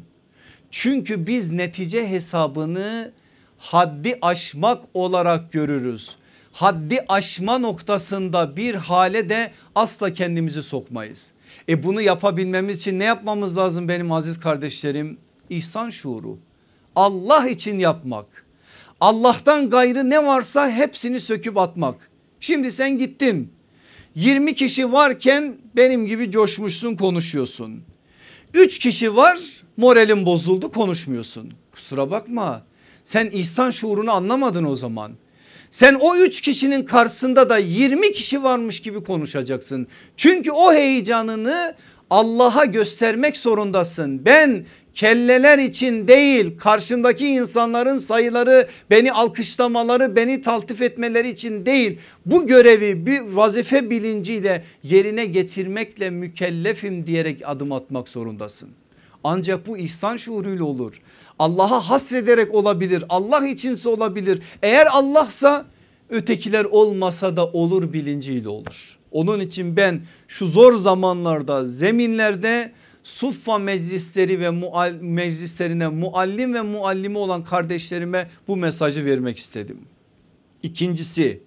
Speaker 1: Çünkü biz netice hesabını haddi aşmak olarak görürüz. Haddi aşma noktasında bir hale de asla kendimizi sokmayız. E bunu yapabilmemiz için ne yapmamız lazım benim aziz kardeşlerim? İhsan şuuru. Allah için yapmak. Allah'tan gayrı ne varsa hepsini söküp atmak. Şimdi sen gittin 20 kişi varken benim gibi coşmuşsun konuşuyorsun. 3 kişi var moralin bozuldu konuşmuyorsun. Kusura bakma sen ihsan şuurunu anlamadın o zaman. Sen o üç kişinin karşısında da 20 kişi varmış gibi konuşacaksın. Çünkü o heyecanını Allah'a göstermek zorundasın. Ben kelleler için değil karşımdaki insanların sayıları beni alkışlamaları beni taltif etmeleri için değil bu görevi bir vazife bilinciyle yerine getirmekle mükellefim diyerek adım atmak zorundasın. Ancak bu ihsan şuuruyla olur. Allah'a hasrederek olabilir. Allah içinse olabilir. Eğer Allah'sa ötekiler olmasa da olur bilinciyle olur. Onun için ben şu zor zamanlarda zeminlerde suffa meclisleri ve mual, meclislerine muallim ve muallimi olan kardeşlerime bu mesajı vermek istedim. İkincisi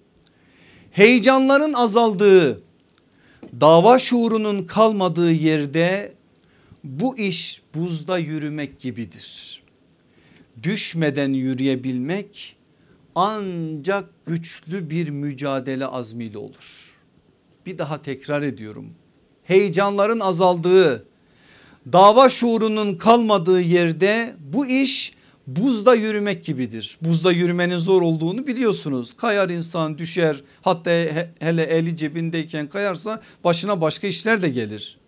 Speaker 1: heyecanların azaldığı dava şuurunun kalmadığı yerde bu iş buzda yürümek gibidir. Düşmeden yürüyebilmek ancak güçlü bir mücadele azmiyle olur. Bir daha tekrar ediyorum. Heyecanların azaldığı, dava şuurunun kalmadığı yerde bu iş buzda yürümek gibidir. Buzda yürümenin zor olduğunu biliyorsunuz. Kayar insan düşer hatta hele eli cebindeyken kayarsa başına başka işler de gelir.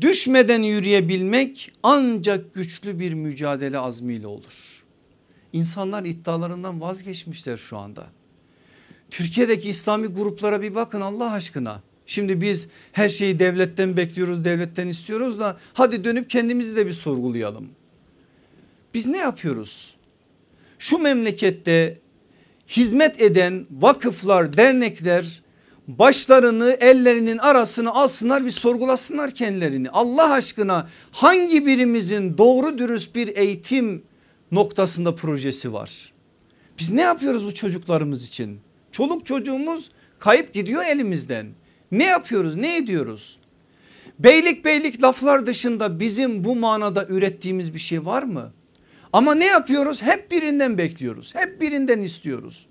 Speaker 1: Düşmeden yürüyebilmek ancak güçlü bir mücadele azmiyle olur. İnsanlar iddialarından vazgeçmişler şu anda. Türkiye'deki İslami gruplara bir bakın Allah aşkına. Şimdi biz her şeyi devletten bekliyoruz, devletten istiyoruz da hadi dönüp kendimizi de bir sorgulayalım. Biz ne yapıyoruz? Şu memlekette hizmet eden vakıflar, dernekler başlarını ellerinin arasını alsınlar bir sorgulasınlar kendilerini. Allah aşkına hangi birimizin doğru dürüst bir eğitim noktasında projesi var? Biz ne yapıyoruz bu çocuklarımız için? Çoluk çocuğumuz kayıp gidiyor elimizden. Ne yapıyoruz ne ediyoruz? Beylik beylik laflar dışında bizim bu manada ürettiğimiz bir şey var mı? Ama ne yapıyoruz? Hep birinden bekliyoruz. Hep birinden istiyoruz.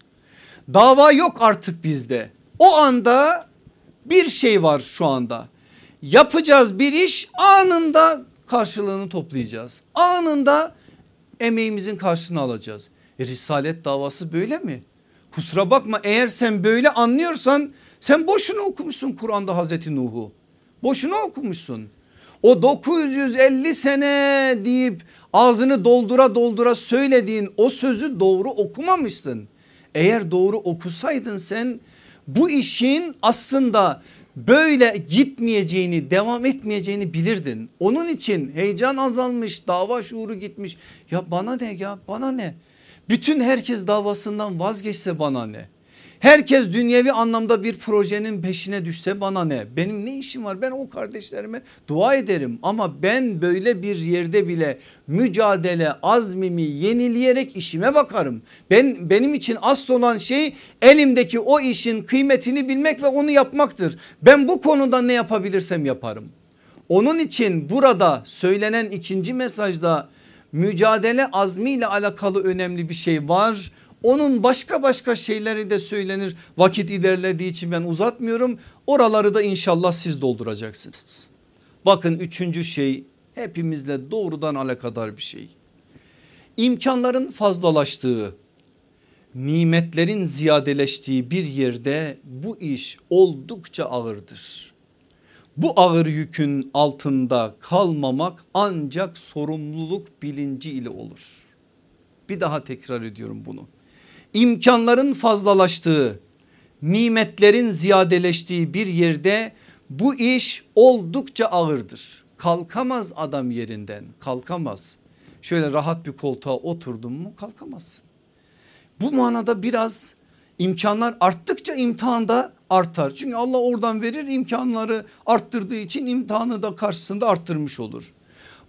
Speaker 1: Dava yok artık bizde. O anda bir şey var şu anda. Yapacağız bir iş anında karşılığını toplayacağız. Anında emeğimizin karşılığını alacağız. E, Risalet davası böyle mi? Kusura bakma eğer sen böyle anlıyorsan sen boşuna okumuşsun Kur'an'da Hazreti Nuh'u. Boşuna okumuşsun. O 950 sene deyip ağzını doldura doldura söylediğin o sözü doğru okumamışsın. Eğer doğru okusaydın sen bu işin aslında böyle gitmeyeceğini devam etmeyeceğini bilirdin. Onun için heyecan azalmış dava şuuru gitmiş ya bana ne ya bana ne bütün herkes davasından vazgeçse bana ne Herkes dünyevi anlamda bir projenin peşine düşse bana ne? Benim ne işim var? Ben o kardeşlerime dua ederim ama ben böyle bir yerde bile mücadele azmimi yenileyerek işime bakarım. Ben benim için asıl olan şey elimdeki o işin kıymetini bilmek ve onu yapmaktır. Ben bu konuda ne yapabilirsem yaparım. Onun için burada söylenen ikinci mesajda mücadele azmiyle alakalı önemli bir şey var. Onun başka başka şeyleri de söylenir. Vakit ilerlediği için ben uzatmıyorum. Oraları da inşallah siz dolduracaksınız. Bakın üçüncü şey hepimizle doğrudan alakadar bir şey. İmkanların fazlalaştığı, nimetlerin ziyadeleştiği bir yerde bu iş oldukça ağırdır. Bu ağır yükün altında kalmamak ancak sorumluluk bilinci ile olur. Bir daha tekrar ediyorum bunu. İmkanların fazlalaştığı, nimetlerin ziyadeleştiği bir yerde bu iş oldukça ağırdır. Kalkamaz adam yerinden kalkamaz. Şöyle rahat bir koltuğa oturdun mu kalkamazsın. Bu manada biraz imkanlar arttıkça imtihanda artar. Çünkü Allah oradan verir imkanları arttırdığı için imtihanı da karşısında arttırmış olur.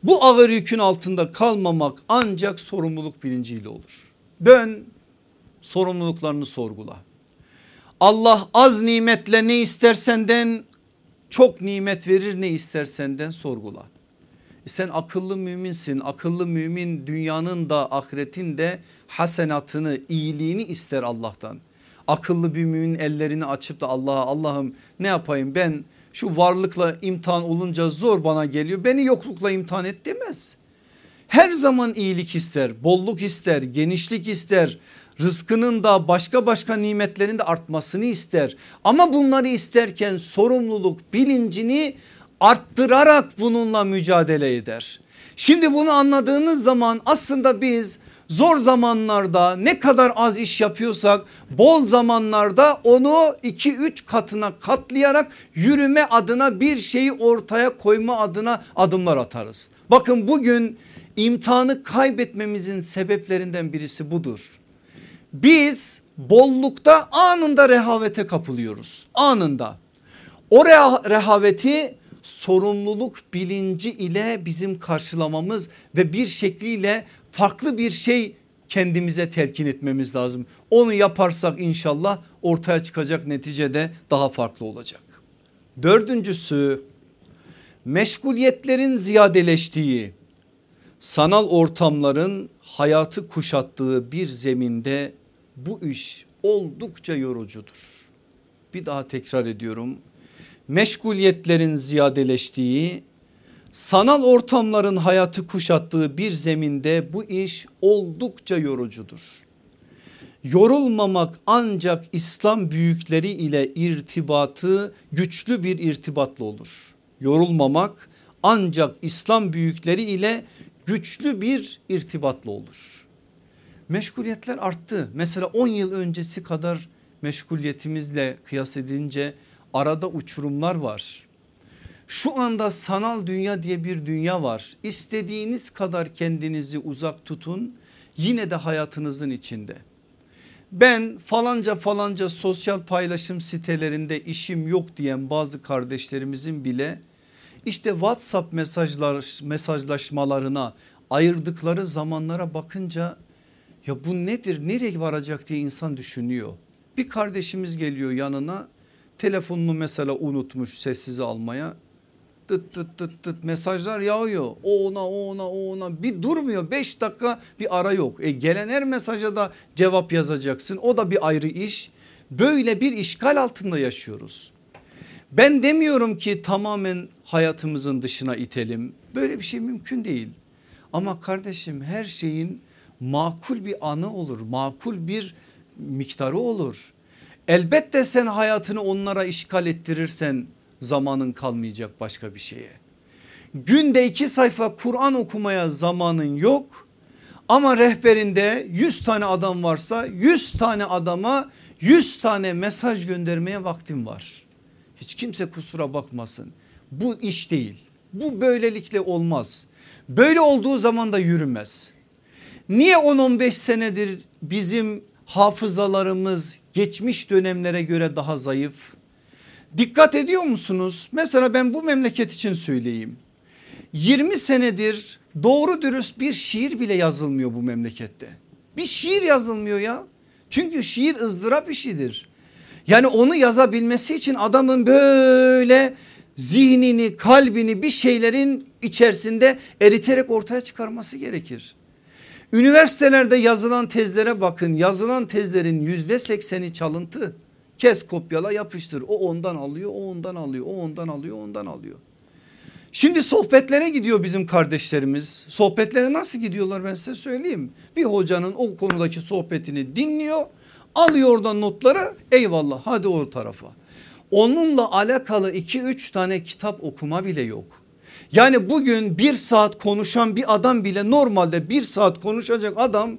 Speaker 1: Bu ağır yükün altında kalmamak ancak sorumluluk bilinciyle olur. Dön sorumluluklarını sorgula. Allah az nimetle ne istersenden çok nimet verir ne istersenden sorgula. E sen akıllı müminsin akıllı mümin dünyanın da ahiretin de hasenatını iyiliğini ister Allah'tan. Akıllı bir mümin ellerini açıp da Allah'a Allah'ım ne yapayım ben şu varlıkla imtihan olunca zor bana geliyor beni yoklukla imtihan et demez. Her zaman iyilik ister bolluk ister genişlik ister rızkının da başka başka nimetlerin de artmasını ister. Ama bunları isterken sorumluluk bilincini arttırarak bununla mücadele eder. Şimdi bunu anladığınız zaman aslında biz zor zamanlarda ne kadar az iş yapıyorsak bol zamanlarda onu 2-3 katına katlayarak yürüme adına bir şeyi ortaya koyma adına adımlar atarız. Bakın bugün imtihanı kaybetmemizin sebeplerinden birisi budur. Biz bollukta anında rehavete kapılıyoruz anında. O rehaveti sorumluluk bilinci ile bizim karşılamamız ve bir şekliyle farklı bir şey kendimize telkin etmemiz lazım. Onu yaparsak inşallah ortaya çıkacak neticede daha farklı olacak. Dördüncüsü meşguliyetlerin ziyadeleştiği sanal ortamların hayatı kuşattığı bir zeminde bu iş oldukça yorucudur. Bir daha tekrar ediyorum. Meşguliyetlerin ziyadeleştiği, sanal ortamların hayatı kuşattığı bir zeminde bu iş oldukça yorucudur. Yorulmamak ancak İslam büyükleri ile irtibatı güçlü bir irtibatlı olur. Yorulmamak ancak İslam büyükleri ile güçlü bir irtibatlı olur. Meşguliyetler arttı. Mesela 10 yıl öncesi kadar meşguliyetimizle kıyas edince arada uçurumlar var. Şu anda sanal dünya diye bir dünya var. İstediğiniz kadar kendinizi uzak tutun yine de hayatınızın içinde. Ben falanca falanca sosyal paylaşım sitelerinde işim yok diyen bazı kardeşlerimizin bile işte WhatsApp mesajlar, mesajlaşmalarına ayırdıkları zamanlara bakınca ya bu nedir nereye varacak diye insan düşünüyor. Bir kardeşimiz geliyor yanına telefonunu mesela unutmuş sessize almaya tıt tıt tıt tıt mesajlar yağıyor. O ona o ona o ona bir durmuyor 5 dakika bir ara yok. E gelen her mesaja da cevap yazacaksın o da bir ayrı iş. Böyle bir işgal altında yaşıyoruz. Ben demiyorum ki tamamen hayatımızın dışına itelim. Böyle bir şey mümkün değil. Ama kardeşim her şeyin makul bir anı olur. Makul bir miktarı olur. Elbette sen hayatını onlara işgal ettirirsen zamanın kalmayacak başka bir şeye. Günde iki sayfa Kur'an okumaya zamanın yok. Ama rehberinde 100 tane adam varsa 100 tane adama 100 tane mesaj göndermeye vaktin var. Hiç kimse kusura bakmasın. Bu iş değil. Bu böylelikle olmaz. Böyle olduğu zaman da yürümez. Niye 10-15 senedir bizim hafızalarımız geçmiş dönemlere göre daha zayıf? Dikkat ediyor musunuz? Mesela ben bu memleket için söyleyeyim. 20 senedir doğru dürüst bir şiir bile yazılmıyor bu memlekette. Bir şiir yazılmıyor ya. Çünkü şiir ızdırap işidir. Yani onu yazabilmesi için adamın böyle zihnini kalbini bir şeylerin içerisinde eriterek ortaya çıkarması gerekir. Üniversitelerde yazılan tezlere bakın yazılan tezlerin yüzde sekseni çalıntı. Kes kopyala yapıştır o ondan alıyor o ondan alıyor o ondan alıyor ondan alıyor. Şimdi sohbetlere gidiyor bizim kardeşlerimiz. Sohbetlere nasıl gidiyorlar ben size söyleyeyim. Bir hocanın o konudaki sohbetini dinliyor alıyor oradan notları eyvallah hadi o tarafa. Onunla alakalı 2-3 tane kitap okuma bile yok. Yani bugün bir saat konuşan bir adam bile normalde bir saat konuşacak adam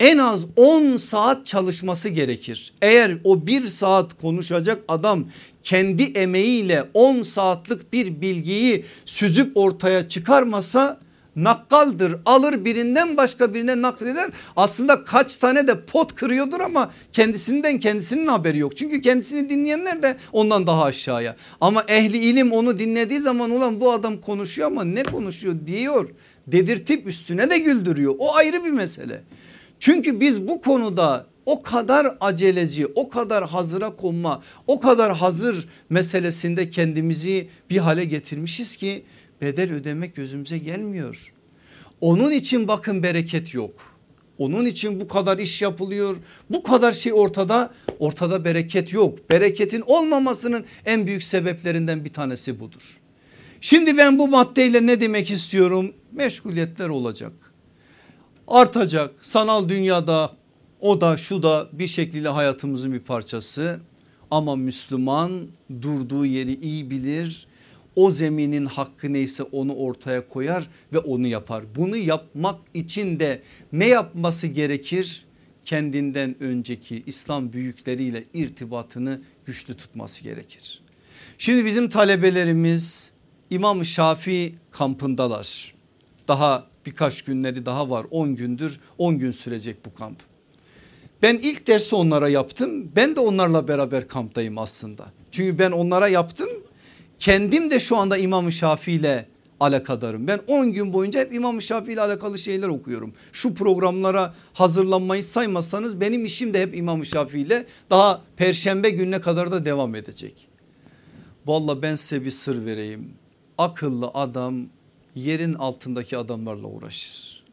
Speaker 1: en az 10 saat çalışması gerekir. Eğer o bir saat konuşacak adam kendi emeğiyle 10 saatlik bir bilgiyi süzüp ortaya çıkarmasa nakkaldır alır birinden başka birine nakleder. Aslında kaç tane de pot kırıyordur ama kendisinden kendisinin haberi yok. Çünkü kendisini dinleyenler de ondan daha aşağıya. Ama ehli ilim onu dinlediği zaman ulan bu adam konuşuyor ama ne konuşuyor diyor. Dedirtip üstüne de güldürüyor. O ayrı bir mesele. Çünkü biz bu konuda o kadar aceleci o kadar hazıra konma o kadar hazır meselesinde kendimizi bir hale getirmişiz ki bedel ödemek gözümüze gelmiyor. Onun için bakın bereket yok. Onun için bu kadar iş yapılıyor. Bu kadar şey ortada. Ortada bereket yok. Bereketin olmamasının en büyük sebeplerinden bir tanesi budur. Şimdi ben bu maddeyle ne demek istiyorum? Meşguliyetler olacak. Artacak. Sanal dünyada o da şu da bir şekilde hayatımızın bir parçası. Ama Müslüman durduğu yeri iyi bilir o zeminin hakkı neyse onu ortaya koyar ve onu yapar. Bunu yapmak için de ne yapması gerekir? Kendinden önceki İslam büyükleriyle irtibatını güçlü tutması gerekir. Şimdi bizim talebelerimiz İmam Şafii kampındalar. Daha birkaç günleri daha var 10 gündür 10 gün sürecek bu kamp. Ben ilk dersi onlara yaptım ben de onlarla beraber kamptayım aslında. Çünkü ben onlara yaptım Kendim de şu anda İmam-ı Şafii ile alakadarım. Ben 10 gün boyunca hep İmam-ı Şafii ile alakalı şeyler okuyorum. Şu programlara hazırlanmayı saymazsanız benim işim de hep İmam-ı Şafii ile daha perşembe gününe kadar da devam edecek. Valla ben size bir sır vereyim. Akıllı adam yerin altındaki adamlarla uğraşır.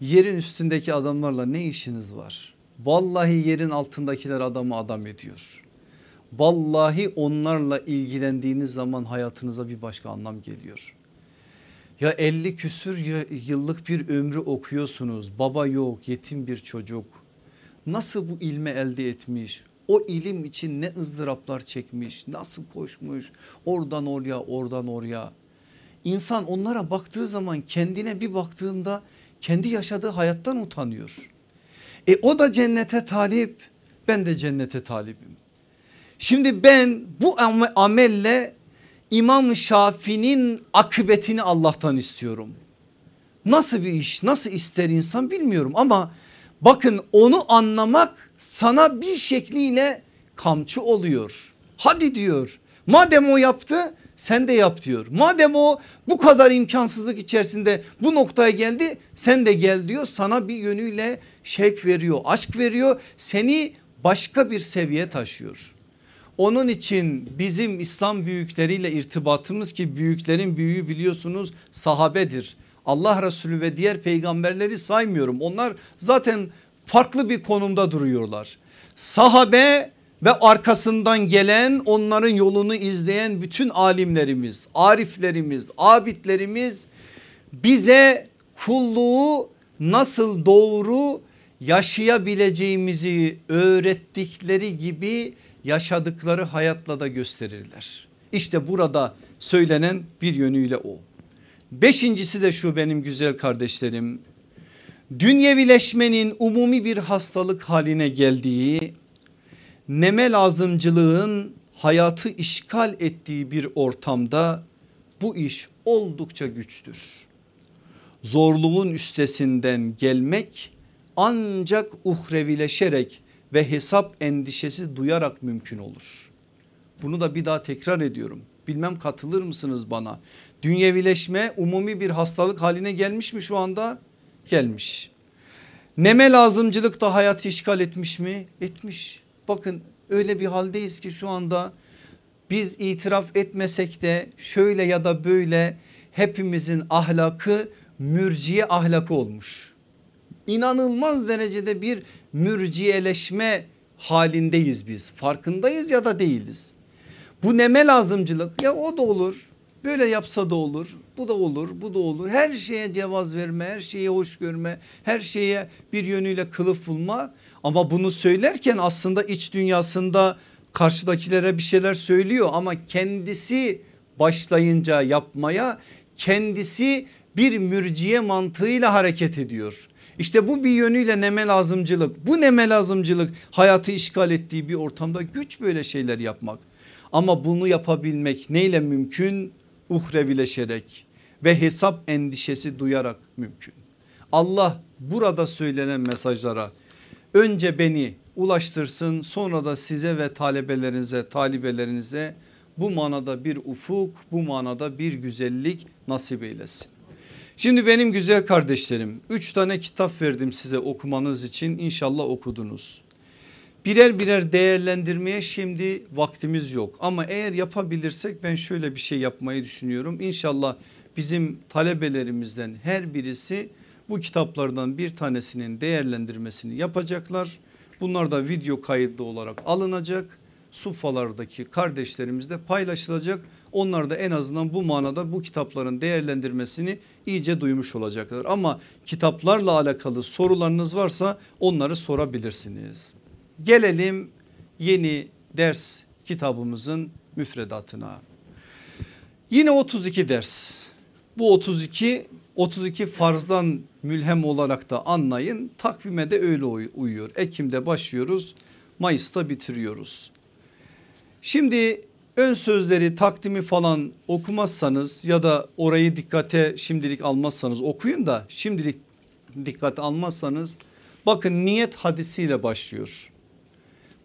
Speaker 1: Yerin üstündeki adamlarla ne işiniz var? Vallahi yerin altındakiler adamı adam ediyor. Vallahi onlarla ilgilendiğiniz zaman hayatınıza bir başka anlam geliyor. Ya 50 küsür yıllık bir ömrü okuyorsunuz baba yok yetim bir çocuk. Nasıl bu ilme elde etmiş? O ilim için ne ızdıraplar çekmiş nasıl koşmuş oradan oraya oradan oraya. İnsan onlara baktığı zaman kendine bir baktığında kendi yaşadığı hayattan utanıyor. E o da cennete talip ben de cennete talibim. Şimdi ben bu amelle İmam Şafii'nin akıbetini Allah'tan istiyorum. Nasıl bir iş nasıl ister insan bilmiyorum ama bakın onu anlamak sana bir şekliyle kamçı oluyor. Hadi diyor madem o yaptı sen de yap diyor. Madem o bu kadar imkansızlık içerisinde bu noktaya geldi sen de gel diyor. Sana bir yönüyle şevk veriyor aşk veriyor seni başka bir seviye taşıyor. Onun için bizim İslam büyükleriyle irtibatımız ki büyüklerin büyüğü biliyorsunuz sahabedir. Allah Resulü ve diğer peygamberleri saymıyorum. Onlar zaten farklı bir konumda duruyorlar. Sahabe ve arkasından gelen onların yolunu izleyen bütün alimlerimiz, ariflerimiz, abidlerimiz bize kulluğu nasıl doğru yaşayabileceğimizi öğrettikleri gibi yaşadıkları hayatla da gösterirler. İşte burada söylenen bir yönüyle o. Beşincisi de şu benim güzel kardeşlerim. Dünyevileşmenin umumi bir hastalık haline geldiği, neme lazımcılığın hayatı işgal ettiği bir ortamda bu iş oldukça güçtür. Zorluğun üstesinden gelmek ancak uhrevileşerek ve hesap endişesi duyarak mümkün olur. Bunu da bir daha tekrar ediyorum. Bilmem katılır mısınız bana? Dünyevileşme umumi bir hastalık haline gelmiş mi şu anda? Gelmiş. Neme lazımcılık da hayatı işgal etmiş mi? Etmiş. Bakın öyle bir haldeyiz ki şu anda biz itiraf etmesek de şöyle ya da böyle hepimizin ahlakı mürciye ahlakı olmuş. İnanılmaz derecede bir mürciyeleşme halindeyiz biz. Farkındayız ya da değiliz. Bu neme lazımcılık ya o da olur. Böyle yapsa da olur. Bu da olur. Bu da olur. Her şeye cevaz verme, her şeye hoş görme, her şeye bir yönüyle kılıf bulma. Ama bunu söylerken aslında iç dünyasında karşıdakilere bir şeyler söylüyor ama kendisi başlayınca yapmaya kendisi bir mürciye mantığıyla hareket ediyor. İşte bu bir yönüyle neme lazımcılık. Bu neme lazımcılık hayatı işgal ettiği bir ortamda güç böyle şeyler yapmak. Ama bunu yapabilmek neyle mümkün? Uhrevileşerek ve hesap endişesi duyarak mümkün. Allah burada söylenen mesajlara önce beni ulaştırsın sonra da size ve talebelerinize talibelerinize bu manada bir ufuk bu manada bir güzellik nasip eylesin. Şimdi benim güzel kardeşlerim üç tane kitap verdim size okumanız için inşallah okudunuz. Birer birer değerlendirmeye şimdi vaktimiz yok ama eğer yapabilirsek ben şöyle bir şey yapmayı düşünüyorum. İnşallah bizim talebelerimizden her birisi bu kitaplardan bir tanesinin değerlendirmesini yapacaklar. Bunlar da video kayıtlı olarak alınacak. Sufalardaki kardeşlerimizle paylaşılacak. Onlar da en azından bu manada bu kitapların değerlendirmesini iyice duymuş olacaklar. Ama kitaplarla alakalı sorularınız varsa onları sorabilirsiniz. Gelelim yeni ders kitabımızın müfredatına. Yine 32 ders. Bu 32 32 farzdan mülhem olarak da anlayın. Takvime de öyle uyuyor. Ekim'de başlıyoruz. Mayıs'ta bitiriyoruz. Şimdi ön sözleri takdimi falan okumazsanız ya da orayı dikkate şimdilik almazsanız okuyun da şimdilik dikkate almazsanız bakın niyet hadisiyle başlıyor.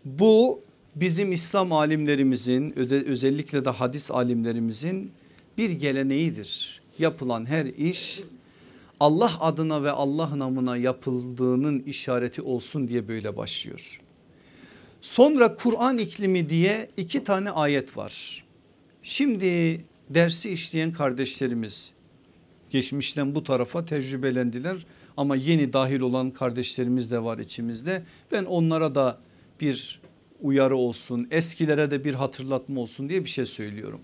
Speaker 1: Bu bizim İslam alimlerimizin özellikle de hadis alimlerimizin bir geleneğidir. Yapılan her iş Allah adına ve Allah namına yapıldığının işareti olsun diye böyle başlıyor. Sonra Kur'an iklimi diye iki tane ayet var. Şimdi dersi işleyen kardeşlerimiz geçmişten bu tarafa tecrübelendiler ama yeni dahil olan kardeşlerimiz de var içimizde. Ben onlara da bir uyarı olsun eskilere de bir hatırlatma olsun diye bir şey söylüyorum.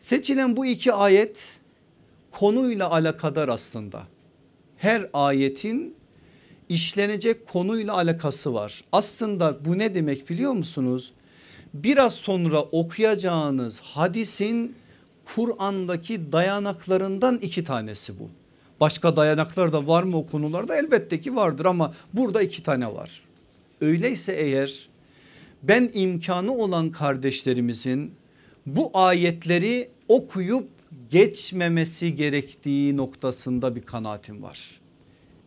Speaker 1: Seçilen bu iki ayet konuyla alakadar aslında. Her ayetin işlenecek konuyla alakası var. Aslında bu ne demek biliyor musunuz? Biraz sonra okuyacağınız hadisin Kur'an'daki dayanaklarından iki tanesi bu. Başka dayanaklar da var mı o konularda? Elbette ki vardır ama burada iki tane var. Öyleyse eğer ben imkanı olan kardeşlerimizin bu ayetleri okuyup geçmemesi gerektiği noktasında bir kanaatim var.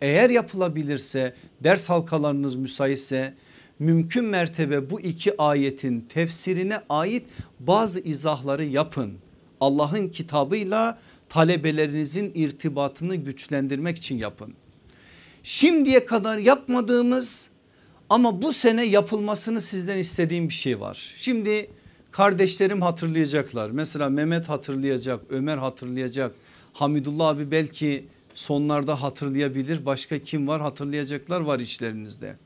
Speaker 1: Eğer yapılabilirse ders halkalarınız müsaitse mümkün mertebe bu iki ayetin tefsirine ait bazı izahları yapın. Allah'ın kitabıyla talebelerinizin irtibatını güçlendirmek için yapın. Şimdiye kadar yapmadığımız ama bu sene yapılmasını sizden istediğim bir şey var. Şimdi kardeşlerim hatırlayacaklar. Mesela Mehmet hatırlayacak, Ömer hatırlayacak. Hamidullah abi belki sonlarda hatırlayabilir. Başka kim var hatırlayacaklar var içlerinizde.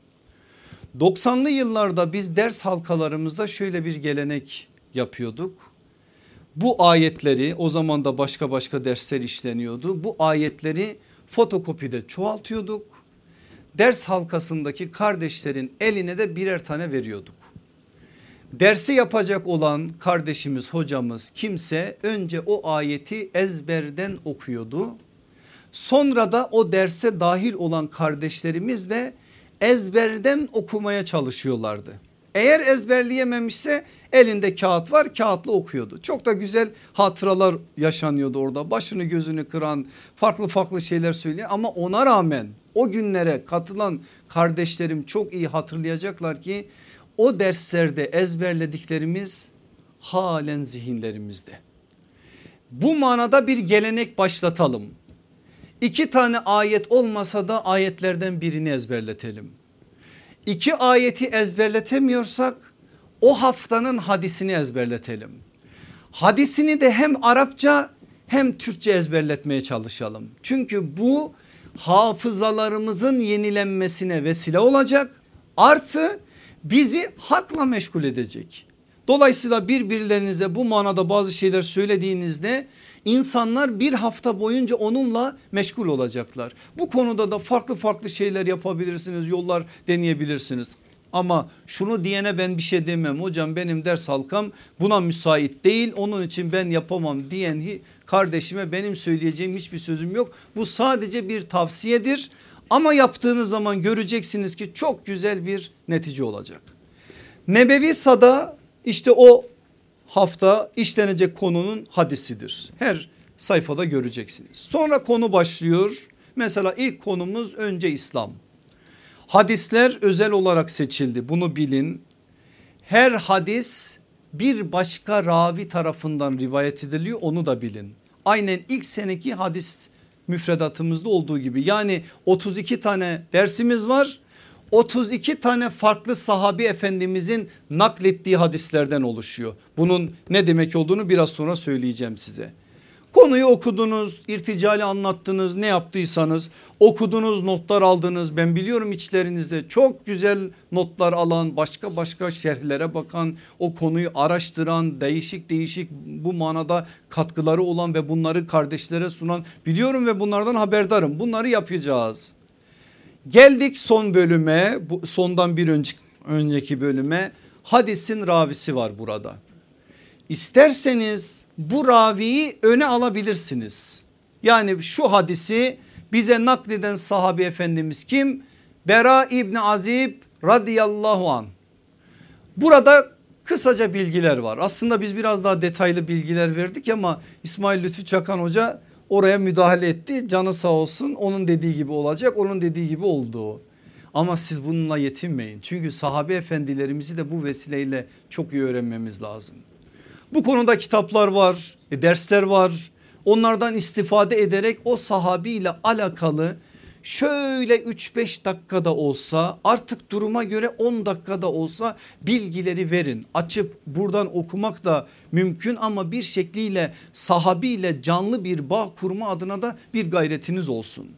Speaker 1: 90'lı yıllarda biz ders halkalarımızda şöyle bir gelenek yapıyorduk. Bu ayetleri o zaman da başka başka dersler işleniyordu. Bu ayetleri fotokopide çoğaltıyorduk. Ders halkasındaki kardeşlerin eline de birer tane veriyorduk. Dersi yapacak olan kardeşimiz hocamız kimse önce o ayeti ezberden okuyordu. Sonra da o derse dahil olan kardeşlerimiz de ezberden okumaya çalışıyorlardı. Eğer ezberleyememişse elinde kağıt var kağıtla okuyordu. Çok da güzel hatıralar yaşanıyordu orada. Başını gözünü kıran farklı farklı şeyler söyleyen ama ona rağmen o günlere katılan kardeşlerim çok iyi hatırlayacaklar ki o derslerde ezberlediklerimiz halen zihinlerimizde. Bu manada bir gelenek başlatalım. İki tane ayet olmasa da ayetlerden birini ezberletelim. İki ayeti ezberletemiyorsak o haftanın hadisini ezberletelim. Hadisini de hem Arapça hem Türkçe ezberletmeye çalışalım. Çünkü bu hafızalarımızın yenilenmesine vesile olacak. Artı bizi hakla meşgul edecek. Dolayısıyla birbirlerinize bu manada bazı şeyler söylediğinizde insanlar bir hafta boyunca onunla meşgul olacaklar. Bu konuda da farklı farklı şeyler yapabilirsiniz yollar deneyebilirsiniz. Ama şunu diyene ben bir şey demem hocam benim ders halkam buna müsait değil onun için ben yapamam diyen kardeşime benim söyleyeceğim hiçbir sözüm yok. Bu sadece bir tavsiyedir Ama yaptığınız zaman göreceksiniz ki çok güzel bir netice olacak. Nebevi Sada işte o hafta işlenecek konunun hadisidir. Her sayfada göreceksiniz. Sonra konu başlıyor. Mesela ilk konumuz önce İslam. Hadisler özel olarak seçildi bunu bilin. Her hadis bir başka ravi tarafından rivayet ediliyor onu da bilin. Aynen ilk seneki hadis müfredatımızda olduğu gibi yani 32 tane dersimiz var 32 tane farklı sahabi efendimizin naklettiği hadislerden oluşuyor. Bunun ne demek olduğunu biraz sonra söyleyeceğim size. Konuyu okudunuz, irticali anlattınız, ne yaptıysanız okudunuz, notlar aldınız. Ben biliyorum içlerinizde çok güzel notlar alan, başka başka şerhlere bakan, o konuyu araştıran, değişik değişik bu manada katkıları olan ve bunları kardeşlere sunan biliyorum ve bunlardan haberdarım. Bunları yapacağız. Geldik son bölüme, bu sondan bir önceki, bölüme. Hadisin ravisi var burada. İsterseniz bu raviyi öne alabilirsiniz. Yani şu hadisi bize nakleden sahabi efendimiz kim? Bera İbni Azib radıyallahu an. Burada kısaca bilgiler var. Aslında biz biraz daha detaylı bilgiler verdik ama İsmail Lütfü Çakan Hoca oraya müdahale etti. Canı sağ olsun onun dediği gibi olacak onun dediği gibi oldu. Ama siz bununla yetinmeyin. Çünkü sahabe efendilerimizi de bu vesileyle çok iyi öğrenmemiz lazım. Bu konuda kitaplar var, e, dersler var. Onlardan istifade ederek o sahabiyle alakalı şöyle 3-5 dakikada olsa artık duruma göre 10 dakikada olsa bilgileri verin. Açıp buradan okumak da mümkün ama bir şekliyle sahabiyle canlı bir bağ kurma adına da bir gayretiniz olsun.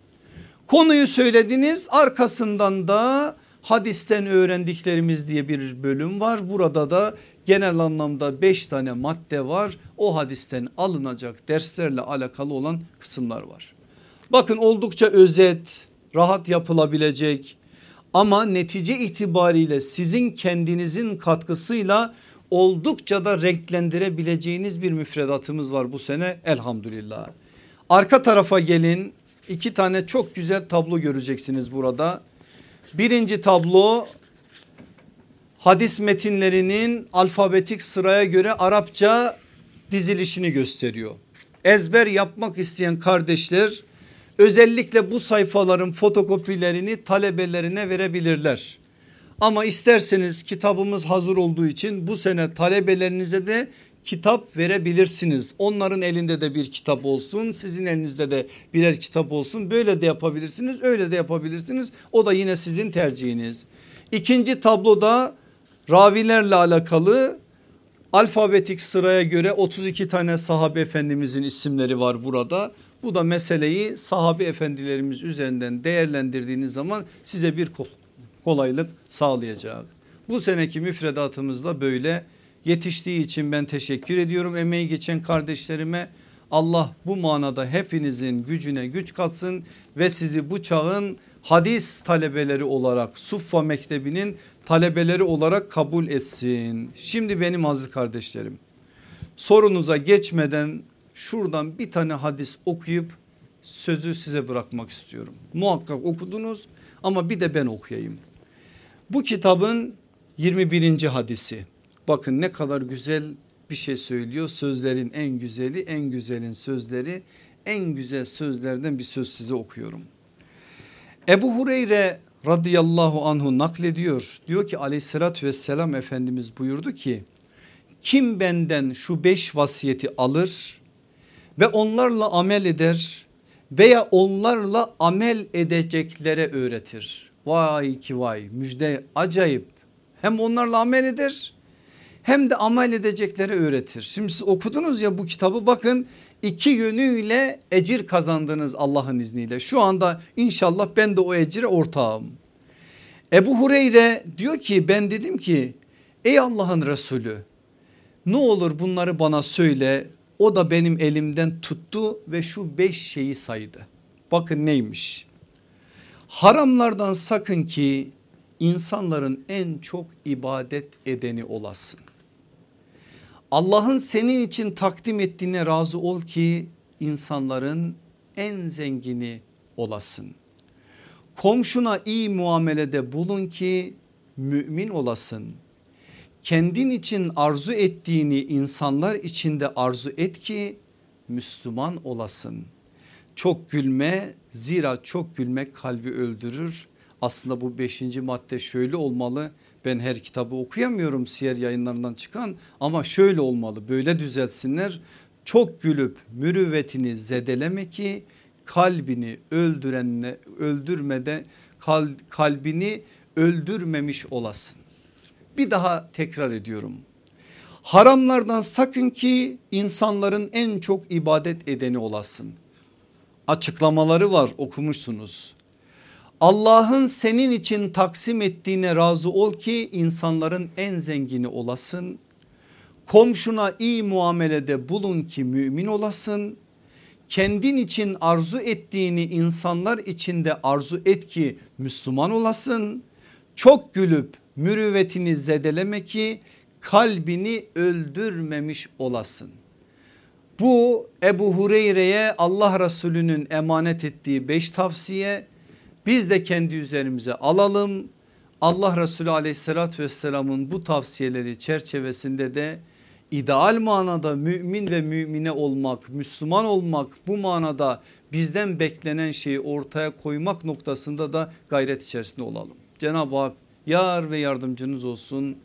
Speaker 1: Konuyu söylediniz arkasından da hadisten öğrendiklerimiz diye bir bölüm var. Burada da genel anlamda 5 tane madde var. O hadisten alınacak derslerle alakalı olan kısımlar var. Bakın oldukça özet, rahat yapılabilecek ama netice itibariyle sizin kendinizin katkısıyla oldukça da renklendirebileceğiniz bir müfredatımız var bu sene elhamdülillah. Arka tarafa gelin iki tane çok güzel tablo göreceksiniz burada. Birinci tablo hadis metinlerinin alfabetik sıraya göre Arapça dizilişini gösteriyor. Ezber yapmak isteyen kardeşler özellikle bu sayfaların fotokopilerini talebelerine verebilirler. Ama isterseniz kitabımız hazır olduğu için bu sene talebelerinize de kitap verebilirsiniz. Onların elinde de bir kitap olsun sizin elinizde de birer kitap olsun böyle de yapabilirsiniz öyle de yapabilirsiniz o da yine sizin tercihiniz. İkinci tabloda ravilerle alakalı alfabetik sıraya göre 32 tane sahabe efendimizin isimleri var burada. Bu da meseleyi sahabe efendilerimiz üzerinden değerlendirdiğiniz zaman size bir kolaylık sağlayacak. Bu seneki müfredatımızda böyle yetiştiği için ben teşekkür ediyorum emeği geçen kardeşlerime. Allah bu manada hepinizin gücüne güç katsın ve sizi bu çağın hadis talebeleri olarak Suffa Mektebi'nin talebeleri olarak kabul etsin. Şimdi benim aziz kardeşlerim sorunuza geçmeden şuradan bir tane hadis okuyup sözü size bırakmak istiyorum. Muhakkak okudunuz ama bir de ben okuyayım. Bu kitabın 21. hadisi. Bakın ne kadar güzel bir şey söylüyor. Sözlerin en güzeli en güzelin sözleri en güzel sözlerden bir söz size okuyorum. Ebu Hureyre radıyallahu anhu naklediyor. Diyor ki aleyhissalatü vesselam Efendimiz buyurdu ki kim benden şu beş vasiyeti alır ve onlarla amel eder veya onlarla amel edeceklere öğretir. Vay ki vay müjde acayip hem onlarla amel eder hem de amel edecekleri öğretir. Şimdi siz okudunuz ya bu kitabı bakın iki yönüyle ecir kazandınız Allah'ın izniyle. Şu anda inşallah ben de o ecire ortağım. Ebu Hureyre diyor ki ben dedim ki ey Allah'ın Resulü ne olur bunları bana söyle. O da benim elimden tuttu ve şu beş şeyi saydı. Bakın neymiş? Haramlardan sakın ki insanların en çok ibadet edeni olasın. Allah'ın senin için takdim ettiğine razı ol ki insanların en zengini olasın. Komşuna iyi muamelede bulun ki mümin olasın. Kendin için arzu ettiğini insanlar içinde arzu et ki Müslüman olasın. Çok gülme zira çok gülmek kalbi öldürür. Aslında bu beşinci madde şöyle olmalı. Ben her kitabı okuyamıyorum siyer yayınlarından çıkan ama şöyle olmalı böyle düzeltsinler. Çok gülüp mürüvvetini zedeleme ki kalbini öldürenle öldürmede kal, kalbini öldürmemiş olasın. Bir daha tekrar ediyorum. Haramlardan sakın ki insanların en çok ibadet edeni olasın. Açıklamaları var okumuşsunuz. Allah'ın senin için taksim ettiğine razı ol ki insanların en zengini olasın. Komşuna iyi muamelede bulun ki mümin olasın. Kendin için arzu ettiğini insanlar içinde arzu et ki Müslüman olasın. Çok gülüp mürüvvetini zedeleme ki kalbini öldürmemiş olasın. Bu Ebu Hureyre'ye Allah Resulü'nün emanet ettiği beş tavsiye biz de kendi üzerimize alalım. Allah Resulü aleyhissalatü vesselamın bu tavsiyeleri çerçevesinde de ideal manada mümin ve mümine olmak, Müslüman olmak bu manada bizden beklenen şeyi ortaya koymak noktasında da gayret içerisinde olalım. Cenab-ı Hak yar ve yardımcınız olsun.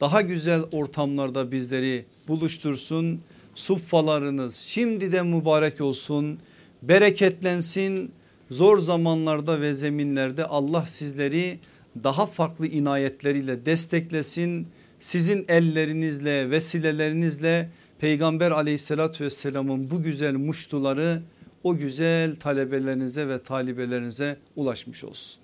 Speaker 1: Daha güzel ortamlarda bizleri buluştursun. Suffalarınız şimdiden mübarek olsun. Bereketlensin. Zor zamanlarda ve zeminlerde Allah sizleri daha farklı inayetleriyle desteklesin. Sizin ellerinizle vesilelerinizle Peygamber aleyhissalatü vesselamın bu güzel muştuları o güzel talebelerinize ve talibelerinize ulaşmış olsun.